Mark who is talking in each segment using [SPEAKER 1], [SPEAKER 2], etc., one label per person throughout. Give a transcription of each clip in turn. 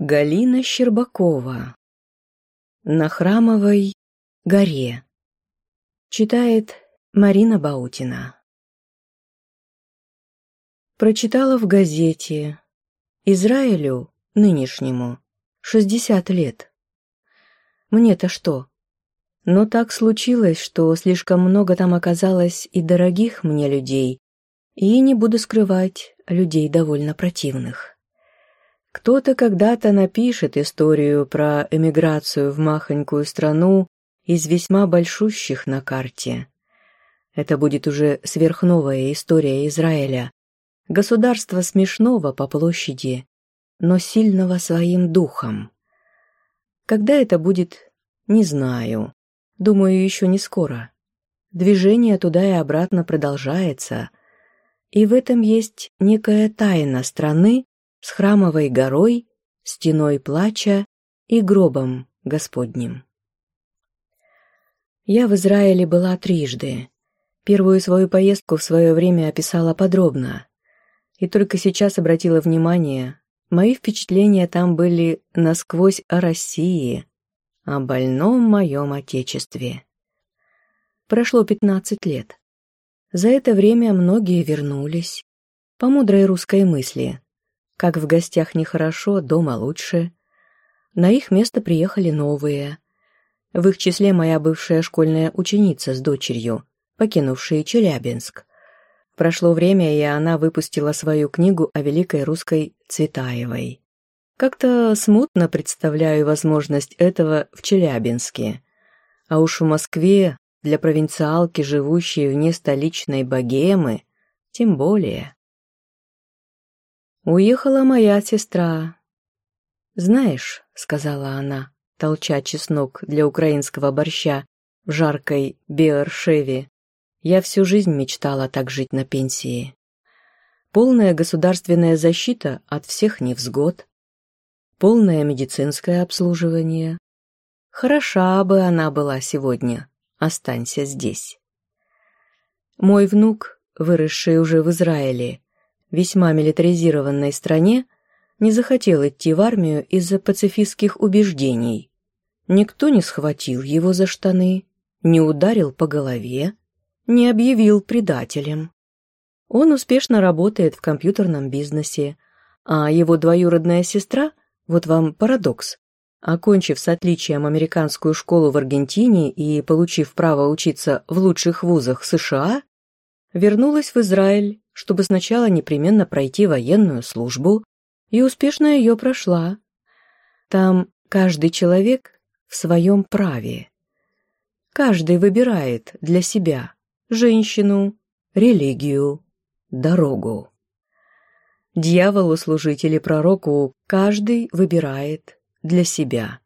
[SPEAKER 1] Галина Щербакова «На храмовой горе» Читает Марина Баутина Прочитала в газете Израилю, нынешнему, 60 лет. Мне-то что? Но так случилось, что слишком много там оказалось и дорогих мне людей, и, не буду скрывать, людей довольно противных. Кто-то когда-то напишет историю про эмиграцию в махонькую страну из весьма большущих на карте. Это будет уже сверхновая история Израиля. Государство смешного по площади, но сильного своим духом. Когда это будет, не знаю. Думаю, еще не скоро. Движение туда и обратно продолжается. И в этом есть некая тайна страны, с храмовой горой, стеной плача и гробом Господним. Я в Израиле была трижды. Первую свою поездку в свое время описала подробно. И только сейчас обратила внимание, мои впечатления там были насквозь о России, о больном моем отечестве. Прошло 15 лет. За это время многие вернулись, по мудрой русской мысли, как в гостях нехорошо, дома лучше. На их место приехали новые. В их числе моя бывшая школьная ученица с дочерью, покинувшая Челябинск. Прошло время, и она выпустила свою книгу о великой русской Цветаевой. Как-то смутно представляю возможность этого в Челябинске. А уж в Москве, для провинциалки, живущей вне столичной богемы, тем более уехала моя сестра». «Знаешь», — сказала она, толча чеснок для украинского борща в жаркой Беоршеве, «я всю жизнь мечтала так жить на пенсии. Полная государственная защита от всех невзгод, полное медицинское обслуживание. Хороша бы она была сегодня, останься здесь». Мой внук, выросший уже в Израиле, весьма милитаризированной стране, не захотел идти в армию из-за пацифистских убеждений. Никто не схватил его за штаны, не ударил по голове, не объявил предателем. Он успешно работает в компьютерном бизнесе, а его двоюродная сестра, вот вам парадокс, окончив с отличием американскую школу в Аргентине и получив право учиться в лучших вузах США, вернулась в Израиль чтобы сначала непременно пройти военную службу, и успешно ее прошла. Там каждый человек в своем праве. Каждый выбирает для себя женщину, религию, дорогу. Дьяволу, служители пророку, каждый выбирает для себя.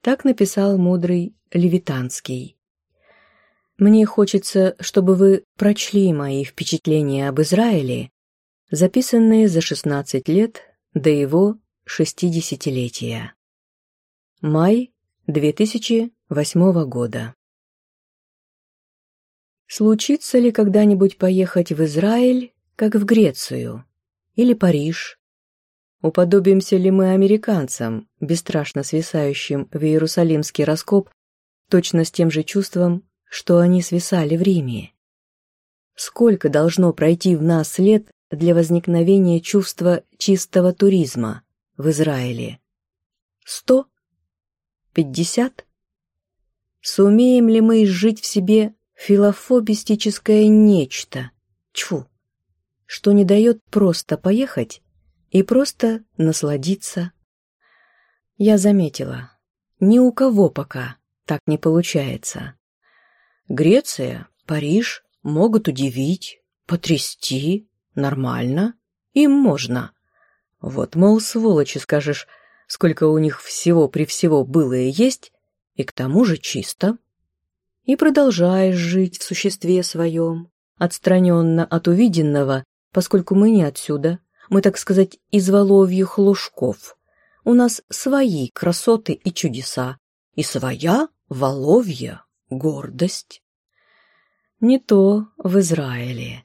[SPEAKER 1] Так написал мудрый Левитанский. Мне хочется, чтобы вы прочли мои впечатления об Израиле, записанные за 16 лет до его 60-летия. Май 2008 года. Случится ли когда-нибудь поехать в Израиль, как в Грецию? Или Париж? Уподобимся ли мы американцам, бесстрашно свисающим в Иерусалимский раскоп, точно с тем же чувством, что они свисали в Риме. Сколько должно пройти в нас лет для возникновения чувства чистого туризма в Израиле? Сто? Пятьдесят? Сумеем ли мы изжить в себе филофобистическое нечто? Чфу! Что не дает просто поехать и просто насладиться. Я заметила, ни у кого пока так не получается. Греция, Париж могут удивить, потрясти, нормально, им можно. Вот, мол, сволочи, скажешь, сколько у них всего при всего было и есть, и к тому же чисто. И продолжаешь жить в существе своем, отстраненно от увиденного, поскольку мы не отсюда, мы, так сказать, из воловьих лужков. У нас свои красоты и чудеса, и своя воловья гордость? Не то в Израиле.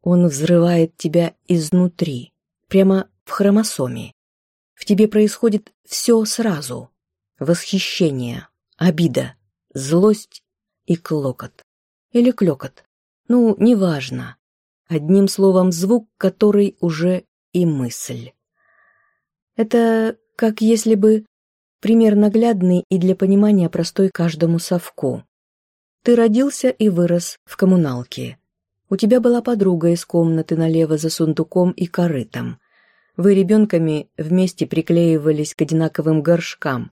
[SPEAKER 1] Он взрывает тебя изнутри, прямо в хромосоме. В тебе происходит все сразу. Восхищение, обида, злость и клокот. Или клёкот. Ну, неважно. Одним словом, звук, который уже и мысль. Это как если бы пример наглядный и для понимания простой каждому совку. Ты родился и вырос в коммуналке. У тебя была подруга из комнаты налево за сундуком и корытом. Вы ребенками вместе приклеивались к одинаковым горшкам.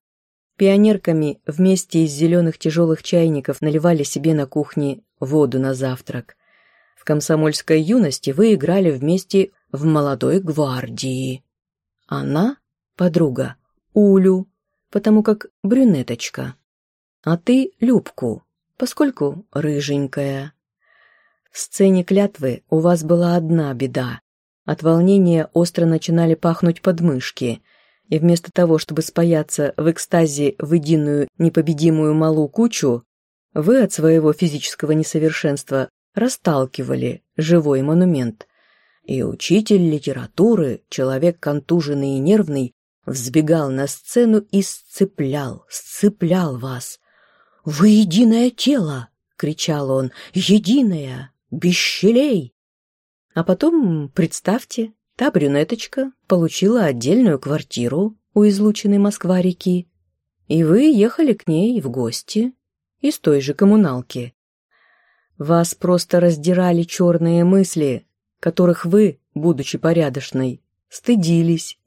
[SPEAKER 1] Пионерками вместе из зеленых тяжелых чайников наливали себе на кухне воду на завтрак. В комсомольской юности вы играли вместе в молодой гвардии. Она – подруга, Улю, потому как брюнеточка. А ты – Любку, поскольку рыженькая. В сцене клятвы у вас была одна беда. От волнения остро начинали пахнуть подмышки, и вместо того, чтобы спаяться в экстазе в единую непобедимую малу кучу, вы от своего физического несовершенства расталкивали живой монумент. И учитель литературы, человек контуженный и нервный, взбегал на сцену и сцеплял, сцеплял вас. «Вы единое тело!» — кричал он. «Единое! Без щелей!» А потом, представьте, та брюнеточка получила отдельную квартиру у излученной Москва-реки, и вы ехали к ней в гости из той же коммуналки. Вас просто раздирали черные мысли, которых вы, будучи порядочной, стыдились.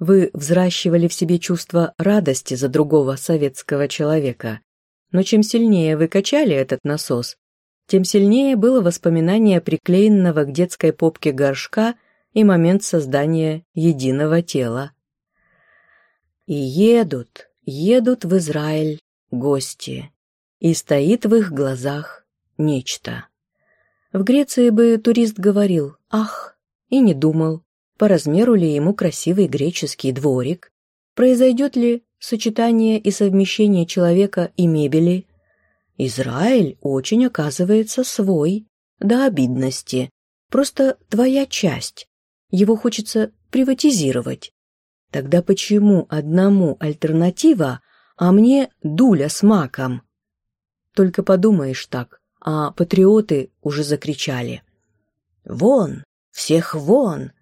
[SPEAKER 1] Вы взращивали в себе чувство радости за другого советского человека, но чем сильнее вы качали этот насос, тем сильнее было воспоминание приклеенного к детской попке горшка и момент создания единого тела. И едут, едут в Израиль гости, и стоит в их глазах нечто. В Греции бы турист говорил «ах» и не думал, по размеру ли ему красивый греческий дворик, произойдет ли сочетание и совмещение человека и мебели, Израиль очень оказывается свой, до обидности, просто твоя часть, его хочется приватизировать. Тогда почему одному альтернатива, а мне дуля с маком? Только подумаешь так, а патриоты уже закричали. «Вон! Всех вон!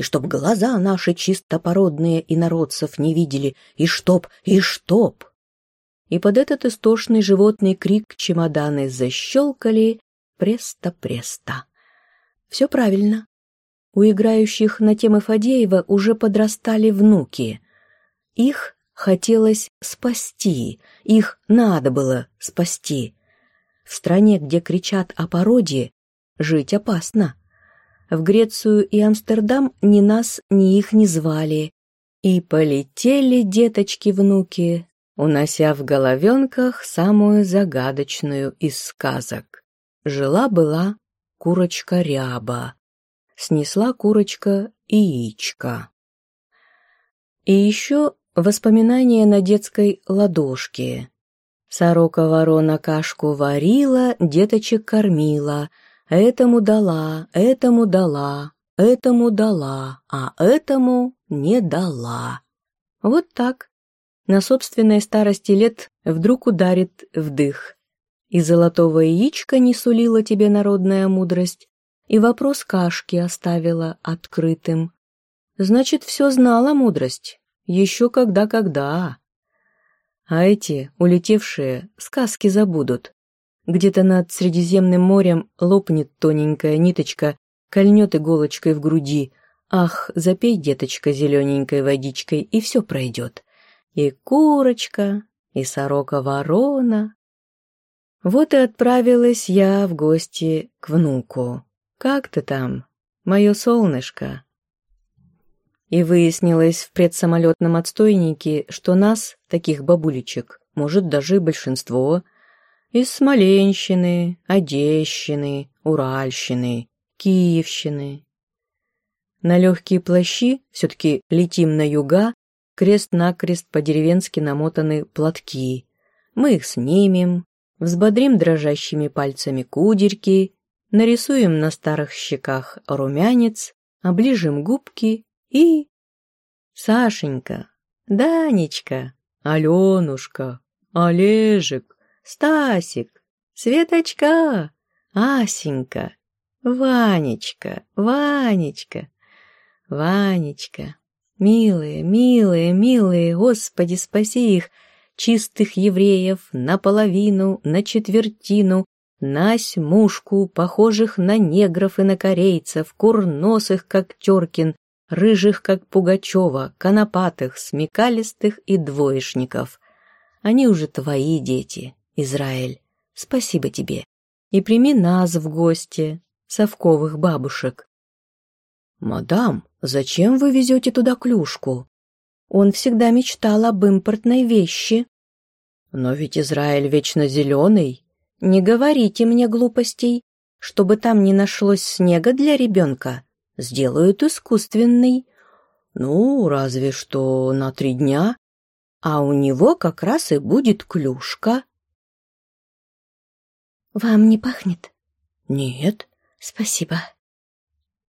[SPEAKER 1] и чтоб глаза наши чистопородные инородцев не видели, и чтоб, и чтоб. И под этот истошный животный крик чемоданы защелкали престо преста. Все правильно. У играющих на темы Фадеева уже подрастали внуки. Их хотелось спасти, их надо было спасти. В стране, где кричат о породе, жить опасно. В Грецию и Амстердам ни нас, ни их не звали. И полетели деточки-внуки, унося в головенках самую загадочную из сказок. Жила-была курочка ряба. Снесла курочка яичко. И еще воспоминания на детской ладошке. Сорока-ворона кашку варила, деточек кормила — Этому дала, этому дала, этому дала, а этому не дала. Вот так. На собственной старости лет вдруг ударит вдых. И золотого яичка не сулила тебе народная мудрость, и вопрос кашки оставила открытым. Значит, все знала мудрость, еще когда-когда. А эти, улетевшие, сказки забудут, где-то над Средиземным морем лопнет тоненькая ниточка, кольнет иголочкой в груди. Ах, запей, деточка, зелененькой водичкой, и все пройдет. И курочка, и сорока-ворона. Вот и отправилась я в гости к внуку. «Как ты там, мое солнышко?» И выяснилось в предсамолетном отстойнике, что нас, таких бабулечек, может даже и большинство, из Смоленщины, Одещины, Уральщины, Киевщины. На легкие плащи, все-таки летим на юга, крест-накрест по-деревенски намотаны платки. Мы их снимем, взбодрим дрожащими пальцами кудерьки, нарисуем на старых щеках румянец, оближем губки и... Сашенька, Данечка, Аленушка, Олежек, Стасик, Светочка, Асенька, Ванечка, Ванечка, Ванечка. Милые, милые, милые, Господи, спаси их, чистых евреев, наполовину, на четвертину, на осьмушку, похожих на негров и на корейцев, курносых, как Теркин, рыжих, как Пугачева, конопатых, смекалистых и двоечников. Они уже твои дети. Израиль. Спасибо тебе. И прими нас в гости, совковых бабушек. «Мадам, зачем вы везете туда клюшку?» Он всегда мечтал об импортной вещи. «Но ведь Израиль вечно зеленый. Не говорите мне глупостей. Чтобы там не нашлось снега для ребенка, сделают искусственный. Ну, разве что на три дня. А у него как раз и будет клюшка. Вам не пахнет? Нет. Спасибо.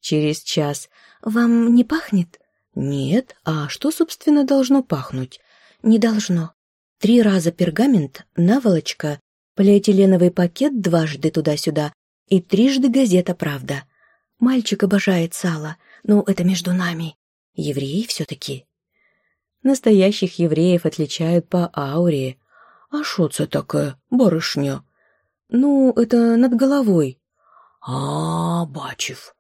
[SPEAKER 1] Через час. Вам не пахнет? Нет. А что, собственно, должно пахнуть? Не должно. Три раза пергамент, наволочка Полиэтиленовый пакет дважды туда-сюда и трижды газета «Правда». Мальчик обожает сало, но это между нами. Евреи все-таки. Настоящих евреев отличают по ауре. А что это такое, барышня? Ну, это над головой. А, бачив.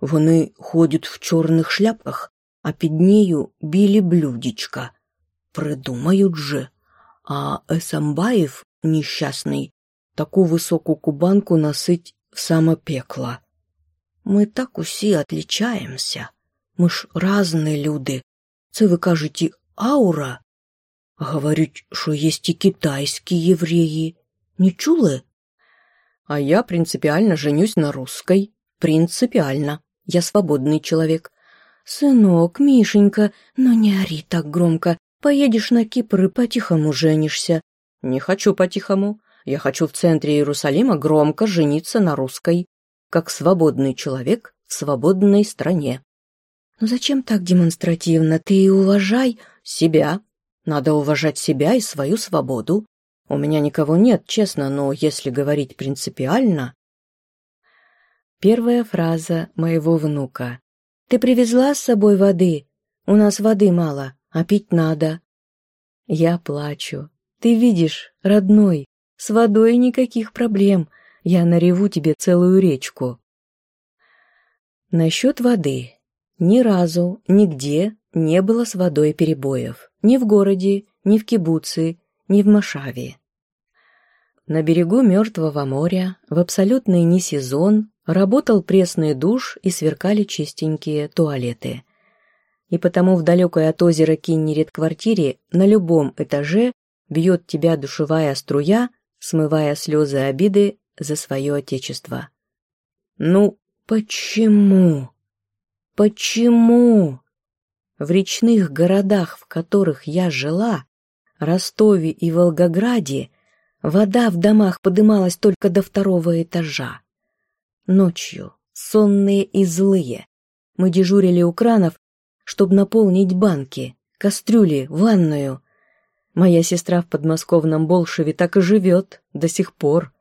[SPEAKER 1] Вони ходят в черных шляпках, а під нею білі блюдечка. Придумають же. А Эсамбаев несчастный, такую высокую кубанку носить в само пекло. Ми так усі отличаємося. Ми ж разні люди. Це ви кажете аура? Говорять, що є і китайські євреї. Не чули? А я принципиально женюсь на русской. Принципиально. Я свободный человек. Сынок, Мишенька, но ну не ори так громко. Поедешь на Кипр и по-тихому женишься. Не хочу по-тихому. Я хочу в центре Иерусалима громко жениться на русской. Как свободный человек в свободной стране. Но ну зачем так демонстративно? Ты и уважай себя. Надо уважать себя и свою свободу. У меня никого нет, честно, но если говорить принципиально... Первая фраза моего внука. «Ты привезла с собой воды? У нас воды мало, а пить надо». Я плачу. «Ты видишь, родной, с водой никаких проблем. Я нареву тебе целую речку». Насчет воды. Ни разу, нигде не было с водой перебоев. Ни в городе, ни в кибуце, ни в Машаве. На берегу Мертвого моря в абсолютный несезон работал пресный душ и сверкали чистенькие туалеты. И потому в далекой от озера Киннерет квартире на любом этаже бьет тебя душевая струя, смывая слезы обиды за свое отечество. Ну, почему? Почему? В речных городах, в которых я жила, Ростове и Волгограде, Вода в домах подымалась только до второго этажа. Ночью, сонные и злые, мы дежурили у кранов, чтобы наполнить банки, кастрюли, ванную. Моя сестра в подмосковном Болшеве так и живет до сих пор.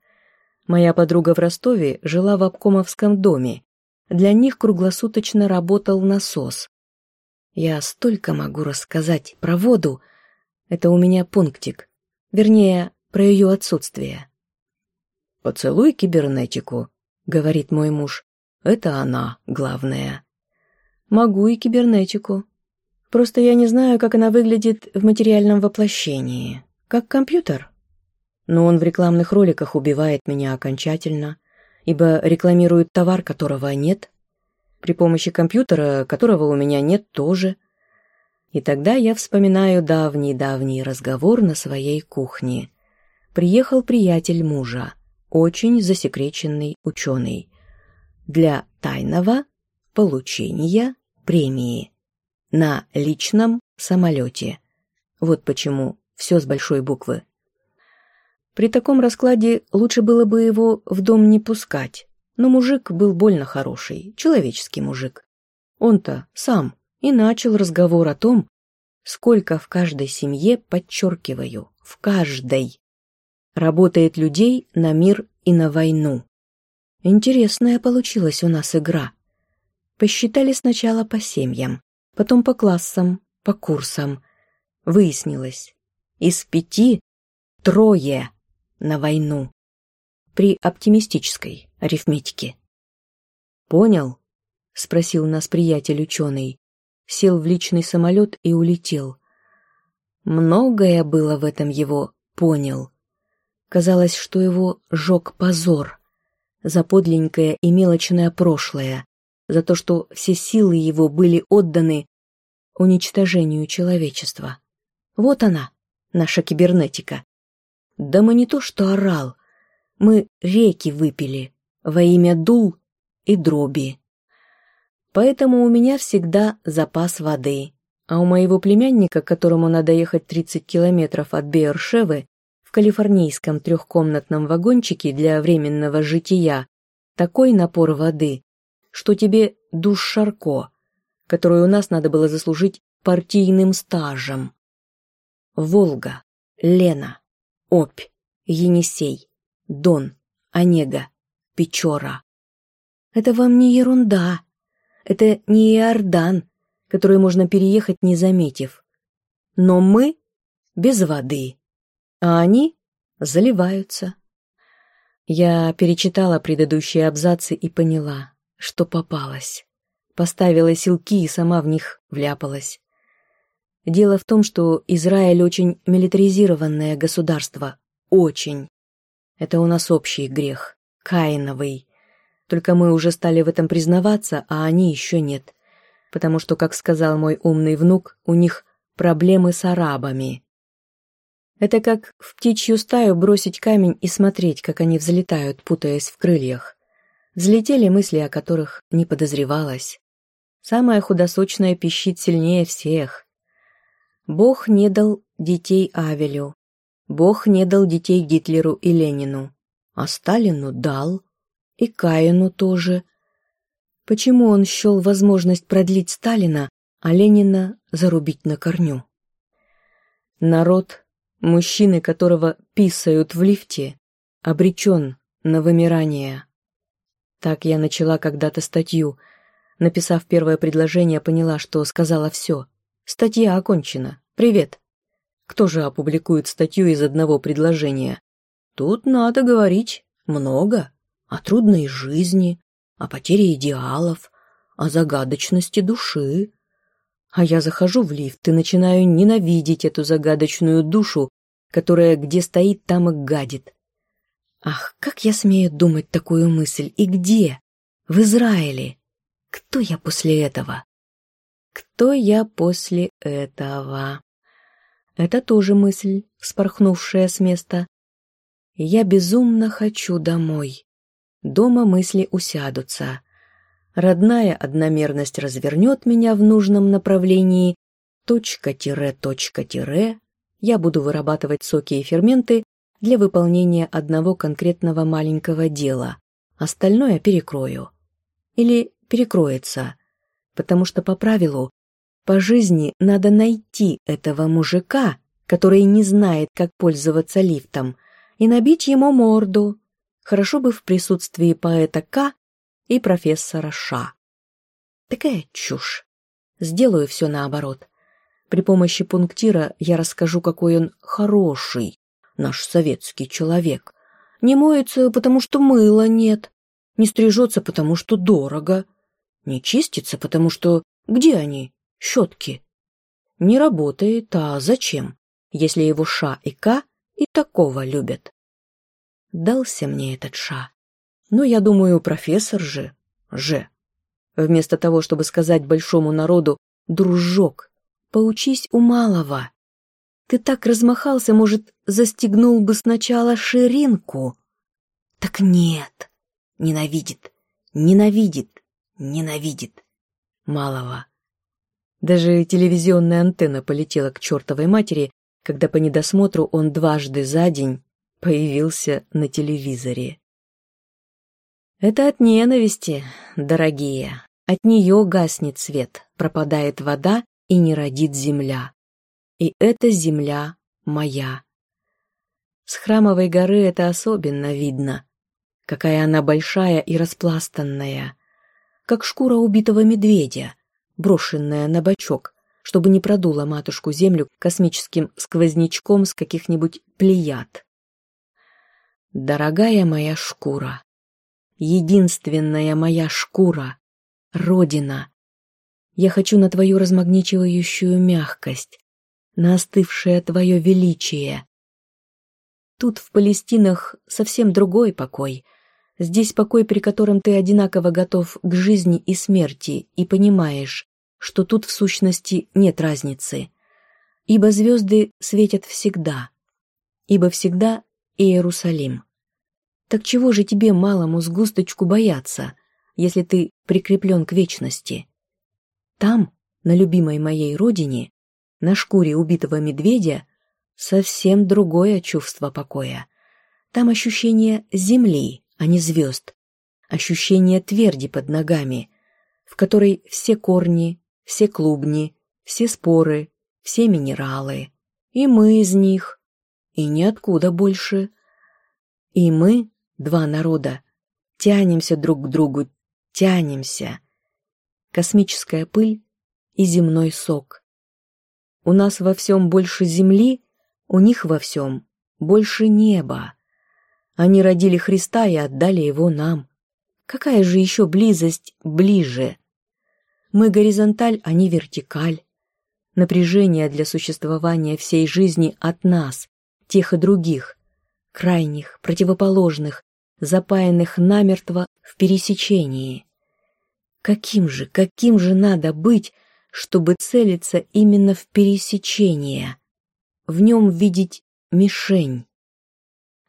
[SPEAKER 1] Моя подруга в Ростове жила в обкомовском доме. Для них круглосуточно работал насос. Я столько могу рассказать про воду. Это у меня пунктик. Вернее, про ее отсутствие. «Поцелуй кибернетику», — говорит мой муж. «Это она, главная. «Могу и кибернетику. Просто я не знаю, как она выглядит в материальном воплощении. Как компьютер?» Но он в рекламных роликах убивает меня окончательно, ибо рекламирует товар, которого нет, при помощи компьютера, которого у меня нет тоже. И тогда я вспоминаю давний-давний разговор на своей кухне приехал приятель мужа, очень засекреченный ученый, для тайного получения премии на личном самолете. Вот почему все с большой буквы. При таком раскладе лучше было бы его в дом не пускать, но мужик был больно хороший, человеческий мужик. Он-то сам и начал разговор о том, сколько в каждой семье, подчеркиваю, в каждой работает людей на мир и на войну. Интересная получилась у нас игра. Посчитали сначала по семьям, потом по классам, по курсам. Выяснилось, из пяти трое на войну. При оптимистической арифметике. «Понял?» — спросил нас приятель ученый. Сел в личный самолет и улетел. Многое было в этом его «понял». Казалось, что его жег позор за подлинненькое и мелочное прошлое, за то, что все силы его были отданы уничтожению человечества. Вот она, наша кибернетика. Да мы не то что орал, мы реки выпили во имя дул и дроби. Поэтому у меня всегда запас воды, а у моего племянника, которому надо ехать 30 километров от Бейершевы, калифорнийском трехкомнатном вагончике для временного жития такой напор воды, что тебе душ Шарко, которую у нас надо было заслужить партийным стажем. Волга, Лена, Обь, Енисей, Дон, Онега, Печора. Это вам не ерунда. Это не Иордан, который можно переехать, не заметив. Но мы без воды а они заливаются. Я перечитала предыдущие абзацы и поняла, что попалась. Поставила силки и сама в них вляпалась. Дело в том, что Израиль очень милитаризированное государство. Очень. Это у нас общий грех. Каиновый. Только мы уже стали в этом признаваться, а они еще нет. Потому что, как сказал мой умный внук, у них проблемы с арабами. Это как в птичью стаю бросить камень и смотреть, как они взлетают, путаясь в крыльях. Взлетели мысли, о которых не подозревалось. Самая худосочная пищит сильнее всех. Бог не дал детей Авелю. Бог не дал детей Гитлеру и Ленину. А Сталину дал. И Каину тоже. Почему он счел возможность продлить Сталина, а Ленина зарубить на корню? Народ Мужчины, которого писают в лифте, обречен на вымирание. Так я начала когда-то статью. Написав первое предложение, поняла, что сказала все. Статья окончена. Привет. Кто же опубликует статью из одного предложения? Тут надо говорить много. О трудной жизни, о потере идеалов, о загадочности души, а я захожу в лифт и начинаю ненавидеть эту загадочную душу, которая где стоит, там и гадит. Ах, как я смею думать такую мысль, и где? В Израиле. Кто я после этого? Кто я после этого? Это тоже мысль, спорхнувшая с места. Я безумно хочу домой. Дома мысли усядутся родная одномерность развернет меня в нужном направлении, точка-тире, точка-тире, я буду вырабатывать соки и ферменты для выполнения одного конкретного маленького дела, остальное перекрою. Или перекроется, потому что по правилу по жизни надо найти этого мужика, который не знает, как пользоваться лифтом, и набить ему морду. Хорошо бы в присутствии поэта К и профессора Ша. Такая чушь. Сделаю все наоборот. При помощи пунктира я расскажу, какой он хороший, наш советский человек. Не моется, потому что мыла нет. Не стрижется, потому что дорого. Не чистится, потому что... Где они? Щетки. Не работает, а зачем? Если его Ша и Ка и такого любят. Дался мне этот Ша. Но я думаю, профессор же, же. Вместо того, чтобы сказать большому народу «дружок», поучись у малого. Ты так размахался, может, застегнул бы сначала ширинку? Так нет, ненавидит, ненавидит, ненавидит малого. Даже телевизионная антенна полетела к чертовой матери, когда по недосмотру он дважды за день появился на телевизоре. Это от ненависти, дорогие. От нее гаснет свет, пропадает вода и не родит земля. И эта земля моя. С храмовой горы это особенно видно. Какая она большая и распластанная. Как шкура убитого медведя, брошенная на бочок, чтобы не продула матушку землю космическим сквознячком с каких-нибудь плеяд. Дорогая моя шкура, единственная моя шкура, Родина. Я хочу на твою размагничивающую мягкость, на остывшее твое величие. Тут в Палестинах совсем другой покой. Здесь покой, при котором ты одинаково готов к жизни и смерти и понимаешь, что тут в сущности нет разницы. Ибо звезды светят всегда. Ибо всегда Иерусалим. Так чего же тебе, малому сгусточку, бояться, если ты прикреплен к вечности? Там, на любимой моей родине, на шкуре убитого медведя, совсем другое чувство покоя. Там ощущение земли, а не звезд, ощущение тверди под ногами, в которой все корни, все клубни, все споры, все минералы. И мы из них. И ниоткуда больше. И мы два народа. Тянемся друг к другу, тянемся. Космическая пыль и земной сок. У нас во всем больше земли, у них во всем больше неба. Они родили Христа и отдали его нам. Какая же еще близость ближе? Мы горизонталь, они а вертикаль. Напряжение для существования всей жизни от нас, тех и других, крайних, противоположных, запаянных намертво в пересечении. Каким же, каким же надо быть, чтобы целиться именно в пересечение, в нем видеть мишень?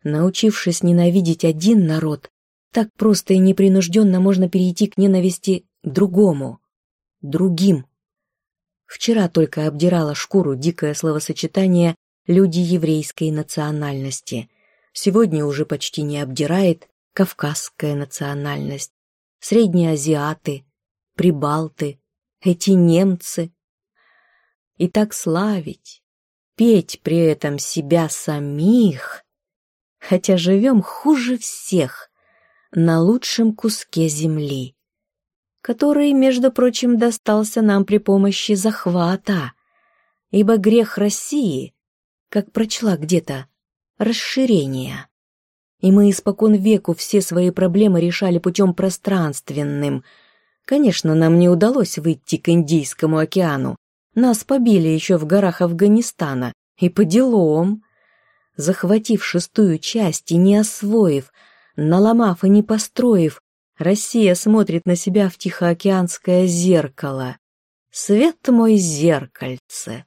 [SPEAKER 1] Научившись ненавидеть один народ, так просто и непринужденно можно перейти к ненависти другому, другим. Вчера только обдирала шкуру дикое словосочетание «люди еврейской национальности», сегодня уже почти не обдирает кавказская национальность, среднеазиаты, прибалты, эти немцы. И так славить, петь при этом себя самих, хотя живем хуже всех на лучшем куске земли, который, между прочим, достался нам при помощи захвата, ибо грех России, как прочла где-то, Расширение. И мы испокон веку все свои проблемы решали путем пространственным. Конечно, нам не удалось выйти к Индийскому океану. Нас побили еще в горах Афганистана. И по делам. Захватив шестую часть и не освоив, наломав и не построив, Россия смотрит на себя в Тихоокеанское зеркало. Свет мой зеркальце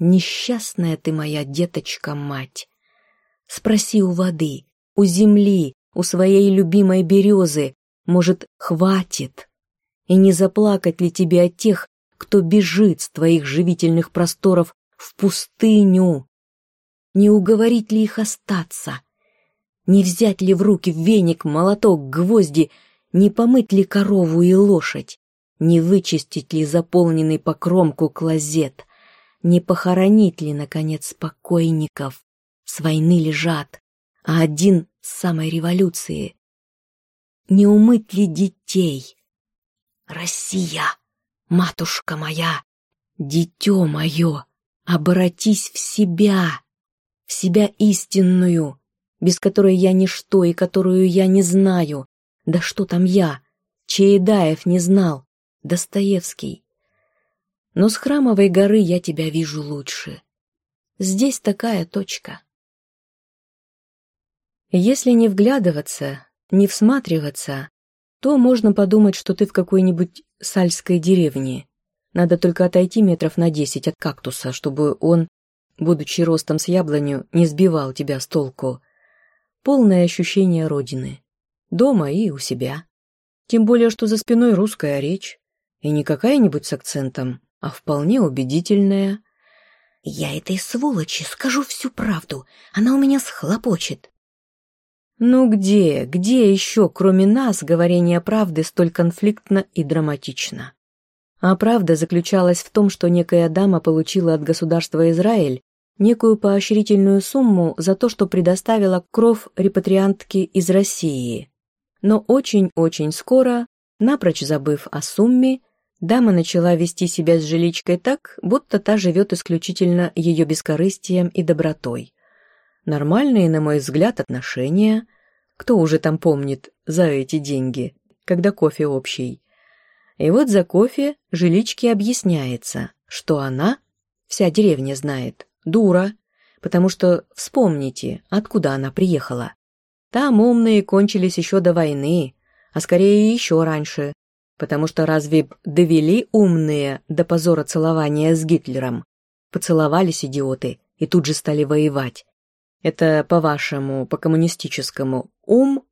[SPEAKER 1] несчастная ты моя деточка-мать. Спроси у воды, у земли, у своей любимой березы, может, хватит? И не заплакать ли тебе от тех, кто бежит с твоих живительных просторов в пустыню? Не уговорить ли их остаться? Не взять ли в руки веник, молоток, гвозди, не помыть ли корову и лошадь? Не вычистить ли заполненный по кромку клозет — не похоронить ли, наконец, покойников. С войны лежат, а один с самой революции. Не умыть ли детей? Россия, матушка моя, дитё моё, обратись в себя, в себя истинную, без которой я ничто и которую я не знаю. Да что там я? Чаадаев не знал, Достоевский но с храмовой горы я тебя вижу лучше. Здесь такая точка. Если не вглядываться, не всматриваться, то можно подумать, что ты в какой-нибудь сальской деревне. Надо только отойти метров на десять от кактуса, чтобы он, будучи ростом с яблоню, не сбивал тебя с толку. Полное ощущение родины. Дома и у себя. Тем более, что за спиной русская речь. И не какая-нибудь с акцентом, а вполне убедительная. «Я этой сволочи скажу всю правду, она у меня схлопочет». «Ну где, где еще, кроме нас, говорение правды столь конфликтно и драматично?» А правда заключалась в том, что некая дама получила от государства Израиль некую поощрительную сумму за то, что предоставила кров репатриантке из России. Но очень-очень скоро, напрочь забыв о сумме, Дама начала вести себя с жиличкой так, будто та живет исключительно ее бескорыстием и добротой. Нормальные, на мой взгляд, отношения. Кто уже там помнит за эти деньги, когда кофе общий? И вот за кофе жиличке объясняется, что она, вся деревня знает, дура, потому что вспомните, откуда она приехала. Там умные кончились еще до войны, а скорее еще раньше, потому что разве довели умные до позора целования с Гитлером? Поцеловались идиоты и тут же стали воевать. Это по-вашему, по-коммунистическому, ум?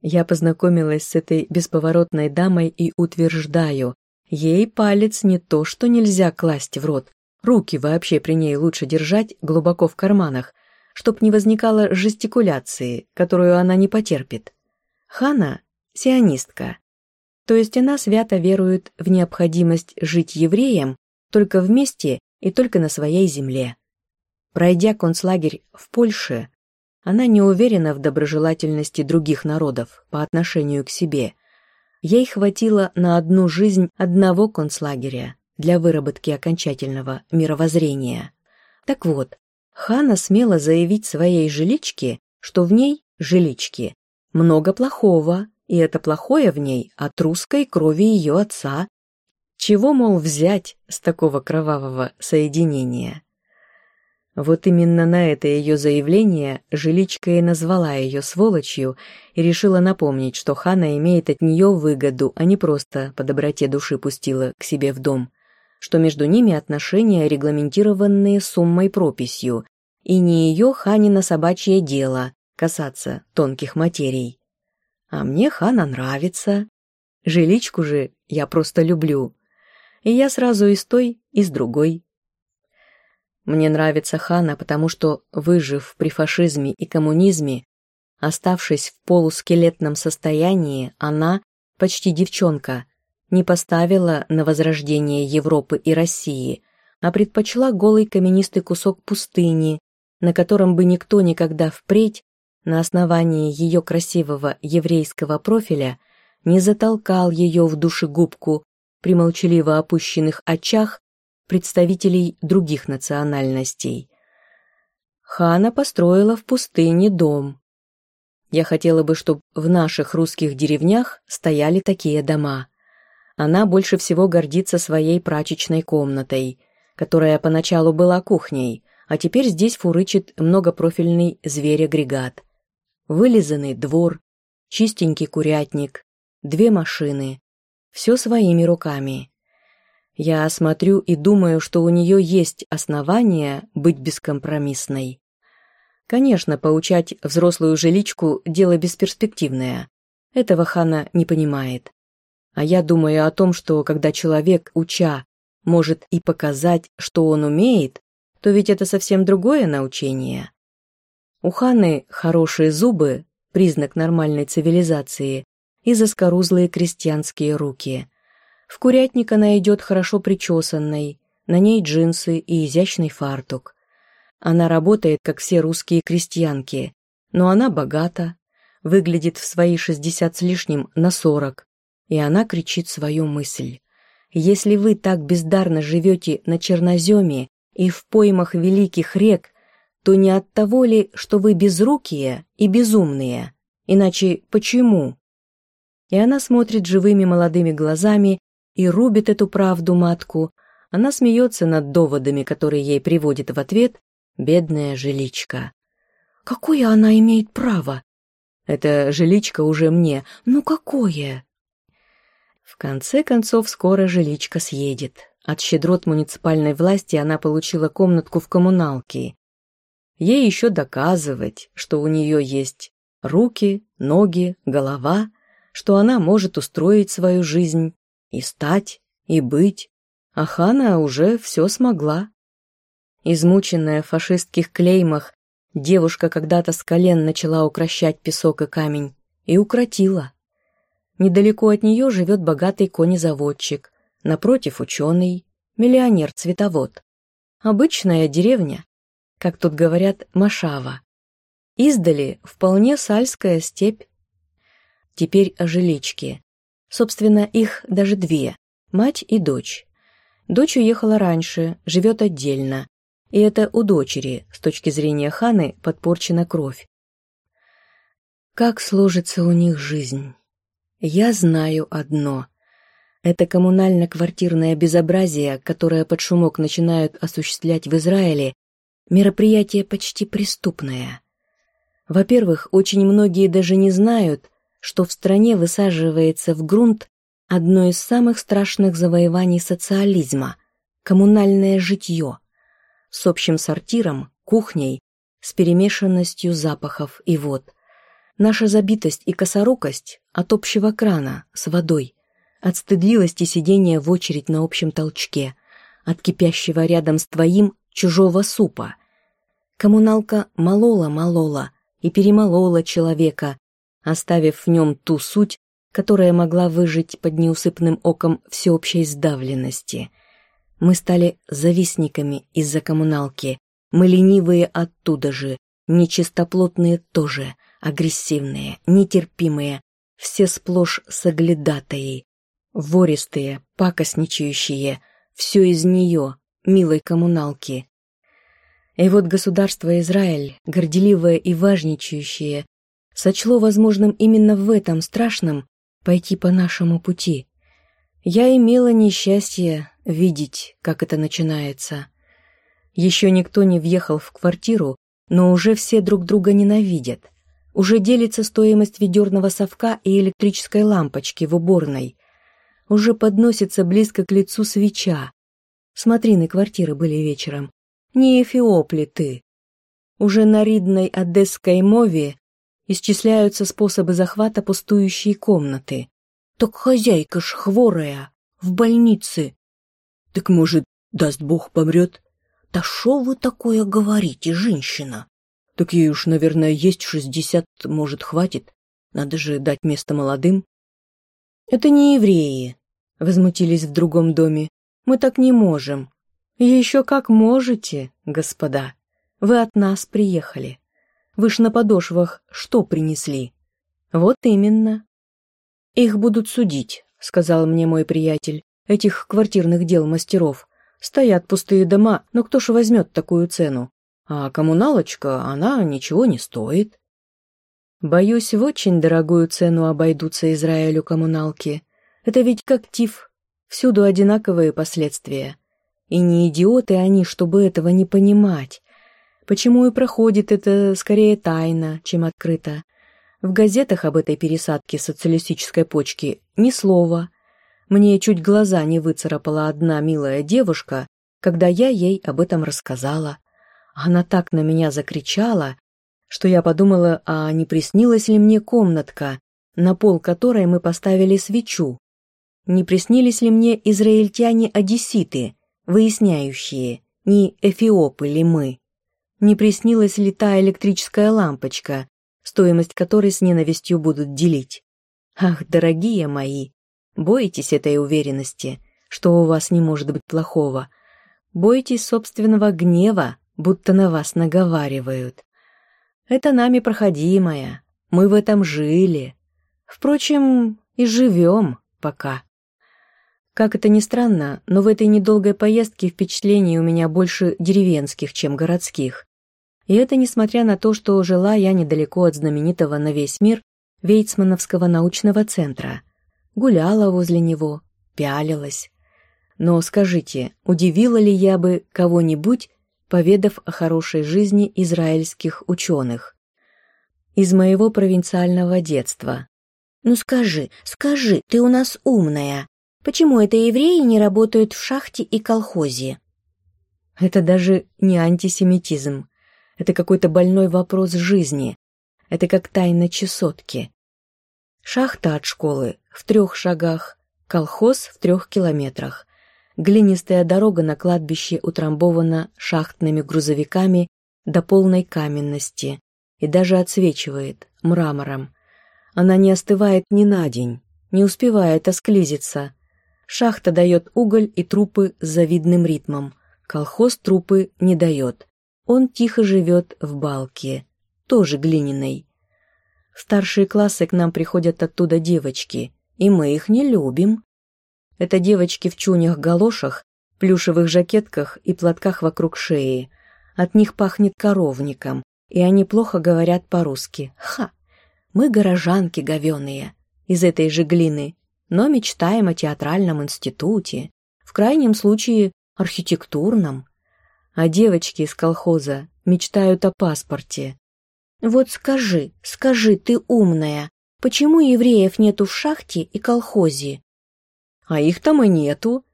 [SPEAKER 1] Я познакомилась с этой бесповоротной дамой и утверждаю, ей палец не то, что нельзя класть в рот, руки вообще при ней лучше держать глубоко в карманах, чтоб не возникало жестикуляции, которую она не потерпит. Хана – сионистка, то есть она свято верует в необходимость жить евреям только вместе и только на своей земле. Пройдя концлагерь в Польше, она не уверена в доброжелательности других народов по отношению к себе. Ей хватило на одну жизнь одного концлагеря для выработки окончательного мировоззрения. Так вот, Хана смело заявить своей жиличке, что в ней, жиличке, много плохого, и это плохое в ней от русской крови ее отца. Чего, мол, взять с такого кровавого соединения? Вот именно на это ее заявление Жиличка и назвала ее сволочью и решила напомнить, что Хана имеет от нее выгоду, а не просто по доброте души пустила к себе в дом, что между ними отношения, регламентированные суммой прописью, и не ее Ханина собачье дело касаться тонких материй. А мне Хана нравится. Жиличку же я просто люблю. И я сразу и с той, и с другой. Мне нравится Хана, потому что, выжив при фашизме и коммунизме, оставшись в полускелетном состоянии, она, почти девчонка, не поставила на возрождение Европы и России, а предпочла голый каменистый кусок пустыни, на котором бы никто никогда впредь на основании ее красивого еврейского профиля не затолкал ее в душегубку при молчаливо опущенных очах представителей других национальностей. Хана построила в пустыне дом. Я хотела бы, чтобы в наших русских деревнях стояли такие дома. Она больше всего гордится своей прачечной комнатой, которая поначалу была кухней, а теперь здесь фурычит многопрофильный зверь-агрегат вылизанный двор, чистенький курятник, две машины. Все своими руками. Я смотрю и думаю, что у нее есть основания быть бескомпромиссной. Конечно, поучать взрослую жиличку – дело бесперспективное. Этого Хана не понимает. А я думаю о том, что когда человек, уча, может и показать, что он умеет, то ведь это совсем другое научение. У Ханы хорошие зубы, признак нормальной цивилизации, и заскорузлые крестьянские руки. В курятник она идет хорошо причесанной, на ней джинсы и изящный фартук. Она работает, как все русские крестьянки, но она богата, выглядит в свои шестьдесят с лишним на сорок, и она кричит свою мысль. «Если вы так бездарно живете на черноземе и в поймах великих рек, то не от того ли, что вы безрукие и безумные? Иначе почему?» И она смотрит живыми молодыми глазами и рубит эту правду матку. Она смеется над доводами, которые ей приводит в ответ бедная жиличка. «Какое она имеет право?» «Это жиличка уже мне. Ну какое?» В конце концов, скоро жиличка съедет. От щедрот муниципальной власти она получила комнатку в коммуналке ей еще доказывать, что у нее есть руки, ноги, голова, что она может устроить свою жизнь и стать, и быть. А Хана уже все смогла. Измученная в фашистских клеймах, девушка когда-то с колен начала укращать песок и камень и укротила. Недалеко от нее живет богатый конезаводчик, напротив ученый, миллионер-цветовод. Обычная деревня, как тут говорят, Машава. Издали вполне сальская степь. Теперь о жиличке. Собственно, их даже две – мать и дочь. Дочь уехала раньше, живет отдельно. И это у дочери, с точки зрения Ханы, подпорчена кровь. Как сложится у них жизнь? Я знаю одно. Это коммунально-квартирное безобразие, которое под шумок начинают осуществлять в Израиле, Мероприятие почти преступное. Во-первых, очень многие даже не знают, что в стране высаживается в грунт одно из самых страшных завоеваний социализма – коммунальное житье с общим сортиром, кухней, с перемешанностью запахов и вод. Наша забитость и косорукость от общего крана с водой, от стыдливости сидения в очередь на общем толчке, от кипящего рядом с твоим чужого супа. Коммуналка молола-молола и перемолола человека, оставив в нем ту суть, которая могла выжить под неусыпным оком всеобщей сдавленности. Мы стали завистниками из-за коммуналки, мы ленивые оттуда же, нечистоплотные тоже, агрессивные, нетерпимые, все сплошь соглядатые, вористые, пакосничающие, все из нее, милой коммуналки. И вот государство Израиль, горделивое и важничающее, сочло возможным именно в этом страшном пойти по нашему пути. Я имела несчастье видеть, как это начинается. Еще никто не въехал в квартиру, но уже все друг друга ненавидят. Уже делится стоимость ведерного совка и электрической лампочки в уборной. Уже подносится близко к лицу свеча, Смотрины квартиры были вечером. Не эфиопли ты? Уже на ридной одесской мове исчисляются способы захвата пустующей комнаты. Так хозяйка ж хворая, в больнице. Так, может, даст бог помрет? Да шо вы такое говорите, женщина? Так ей уж, наверное, есть шестьдесят, может, хватит. Надо же дать место молодым. Это не евреи, возмутились в другом доме. Мы так не можем. Еще как можете, господа. Вы от нас приехали. Вы ж на подошвах что принесли? Вот именно. Их будут судить, сказал мне мой приятель, этих квартирных дел мастеров. Стоят пустые дома, но кто ж возьмет такую цену? а коммуналочка, она ничего не стоит. Боюсь, в очень дорогую цену обойдутся Израилю коммуналки. Это ведь как тиф, Всюду одинаковые последствия. И не идиоты они, чтобы этого не понимать. Почему и проходит это скорее тайно, чем открыто. В газетах об этой пересадке социалистической почки ни слова. Мне чуть глаза не выцарапала одна милая девушка, когда я ей об этом рассказала. Она так на меня закричала, что я подумала, а не приснилась ли мне комнатка, на пол которой мы поставили свечу, не приснились ли мне израильтяне-одесситы, выясняющие, не эфиопы ли мы. Не приснилась ли та электрическая лампочка, стоимость которой с ненавистью будут делить. Ах, дорогие мои, бойтесь этой уверенности, что у вас не может быть плохого. Бойтесь собственного гнева, будто на вас наговаривают. Это нами проходимое, мы в этом жили. Впрочем, и живем пока. Как это ни странно, но в этой недолгой поездке впечатлений у меня больше деревенских, чем городских. И это несмотря на то, что жила я недалеко от знаменитого на весь мир Вейцмановского научного центра. Гуляла возле него, пялилась. Но скажите, удивила ли я бы кого-нибудь, поведав о хорошей жизни израильских ученых? Из моего провинциального детства. «Ну скажи, скажи, ты у нас умная», Почему это евреи не работают в шахте и колхозе? Это даже не антисемитизм. Это какой-то больной вопрос жизни. Это как тайна чесотки. Шахта от школы в трех шагах, колхоз в трех километрах. Глинистая дорога на кладбище утрамбована шахтными грузовиками до полной каменности и даже отсвечивает мрамором. Она не остывает ни на день, не успевает осклизиться, Шахта дает уголь и трупы с завидным ритмом. Колхоз трупы не дает. Он тихо живет в балке, тоже глиняной. В старшие классы к нам приходят оттуда девочки, и мы их не любим. Это девочки в чунях-галошах, плюшевых жакетках и платках вокруг шеи. От них пахнет коровником, и они плохо говорят по-русски. Ха! Мы горожанки говеные, из этой же глины, но мечтаем о театральном институте, в крайнем случае архитектурном. А девочки из колхоза мечтают о паспорте. Вот скажи, скажи, ты умная, почему евреев нету в шахте и колхозе? А их там и нету.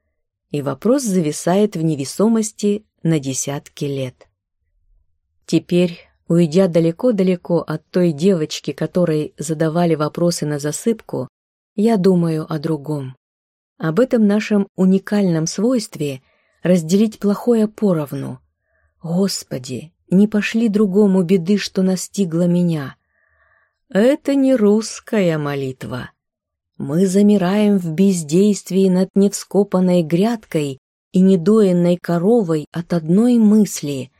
[SPEAKER 1] И вопрос зависает в невесомости на десятки лет. Теперь, уйдя далеко-далеко от той девочки, которой задавали вопросы на засыпку, я думаю о другом. Об этом нашем уникальном свойстве разделить плохое поровну. Господи, не пошли другому беды, что настигла меня. Это не русская молитва. Мы замираем в бездействии над невскопанной грядкой и недоенной коровой от одной мысли.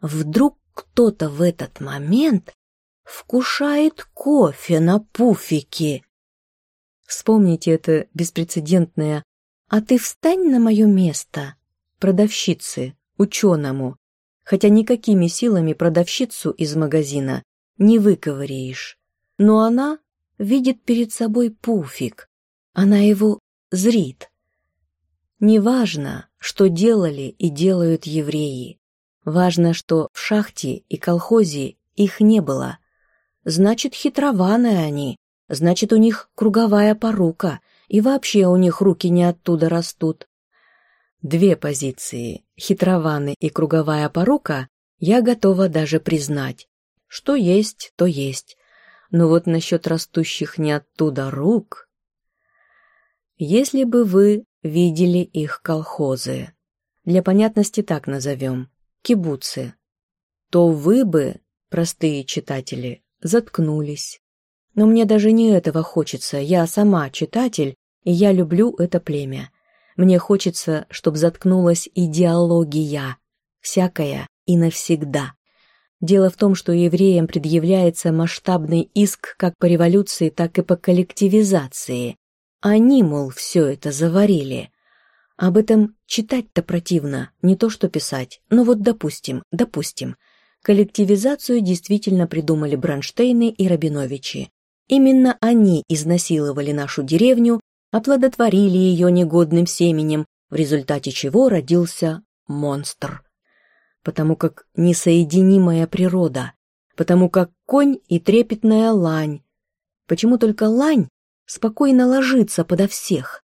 [SPEAKER 1] Вдруг кто-то в этот момент вкушает кофе на пуфике. Вспомните это беспрецедентное «А ты встань на мое место» продавщице, ученому, хотя никакими силами продавщицу из магазина не выковыряешь. Но она видит перед собой пуфик, она его зрит. Неважно, что делали и делают евреи. Важно, что в шахте и колхозе их не было. Значит, хитрованные они, Значит, у них круговая порука, и вообще у них руки не оттуда растут. Две позиции, хитрованы и круговая порука, я готова даже признать. Что есть, то есть. Но вот насчет растущих не оттуда рук... Если бы вы видели их колхозы, для понятности так назовем, кибуцы, то вы бы, простые читатели, заткнулись. Но мне даже не этого хочется. Я сама читатель, и я люблю это племя. Мне хочется, чтобы заткнулась идеология. Всякая и навсегда. Дело в том, что евреям предъявляется масштабный иск как по революции, так и по коллективизации. Они, мол, все это заварили. Об этом читать-то противно, не то что писать. Но ну вот допустим, допустим. Коллективизацию действительно придумали Бронштейны и Рабиновичи. Именно они изнасиловали нашу деревню, оплодотворили ее негодным семенем, в результате чего родился монстр. Потому как несоединимая природа, потому как конь и трепетная лань. Почему только лань спокойно ложится подо всех?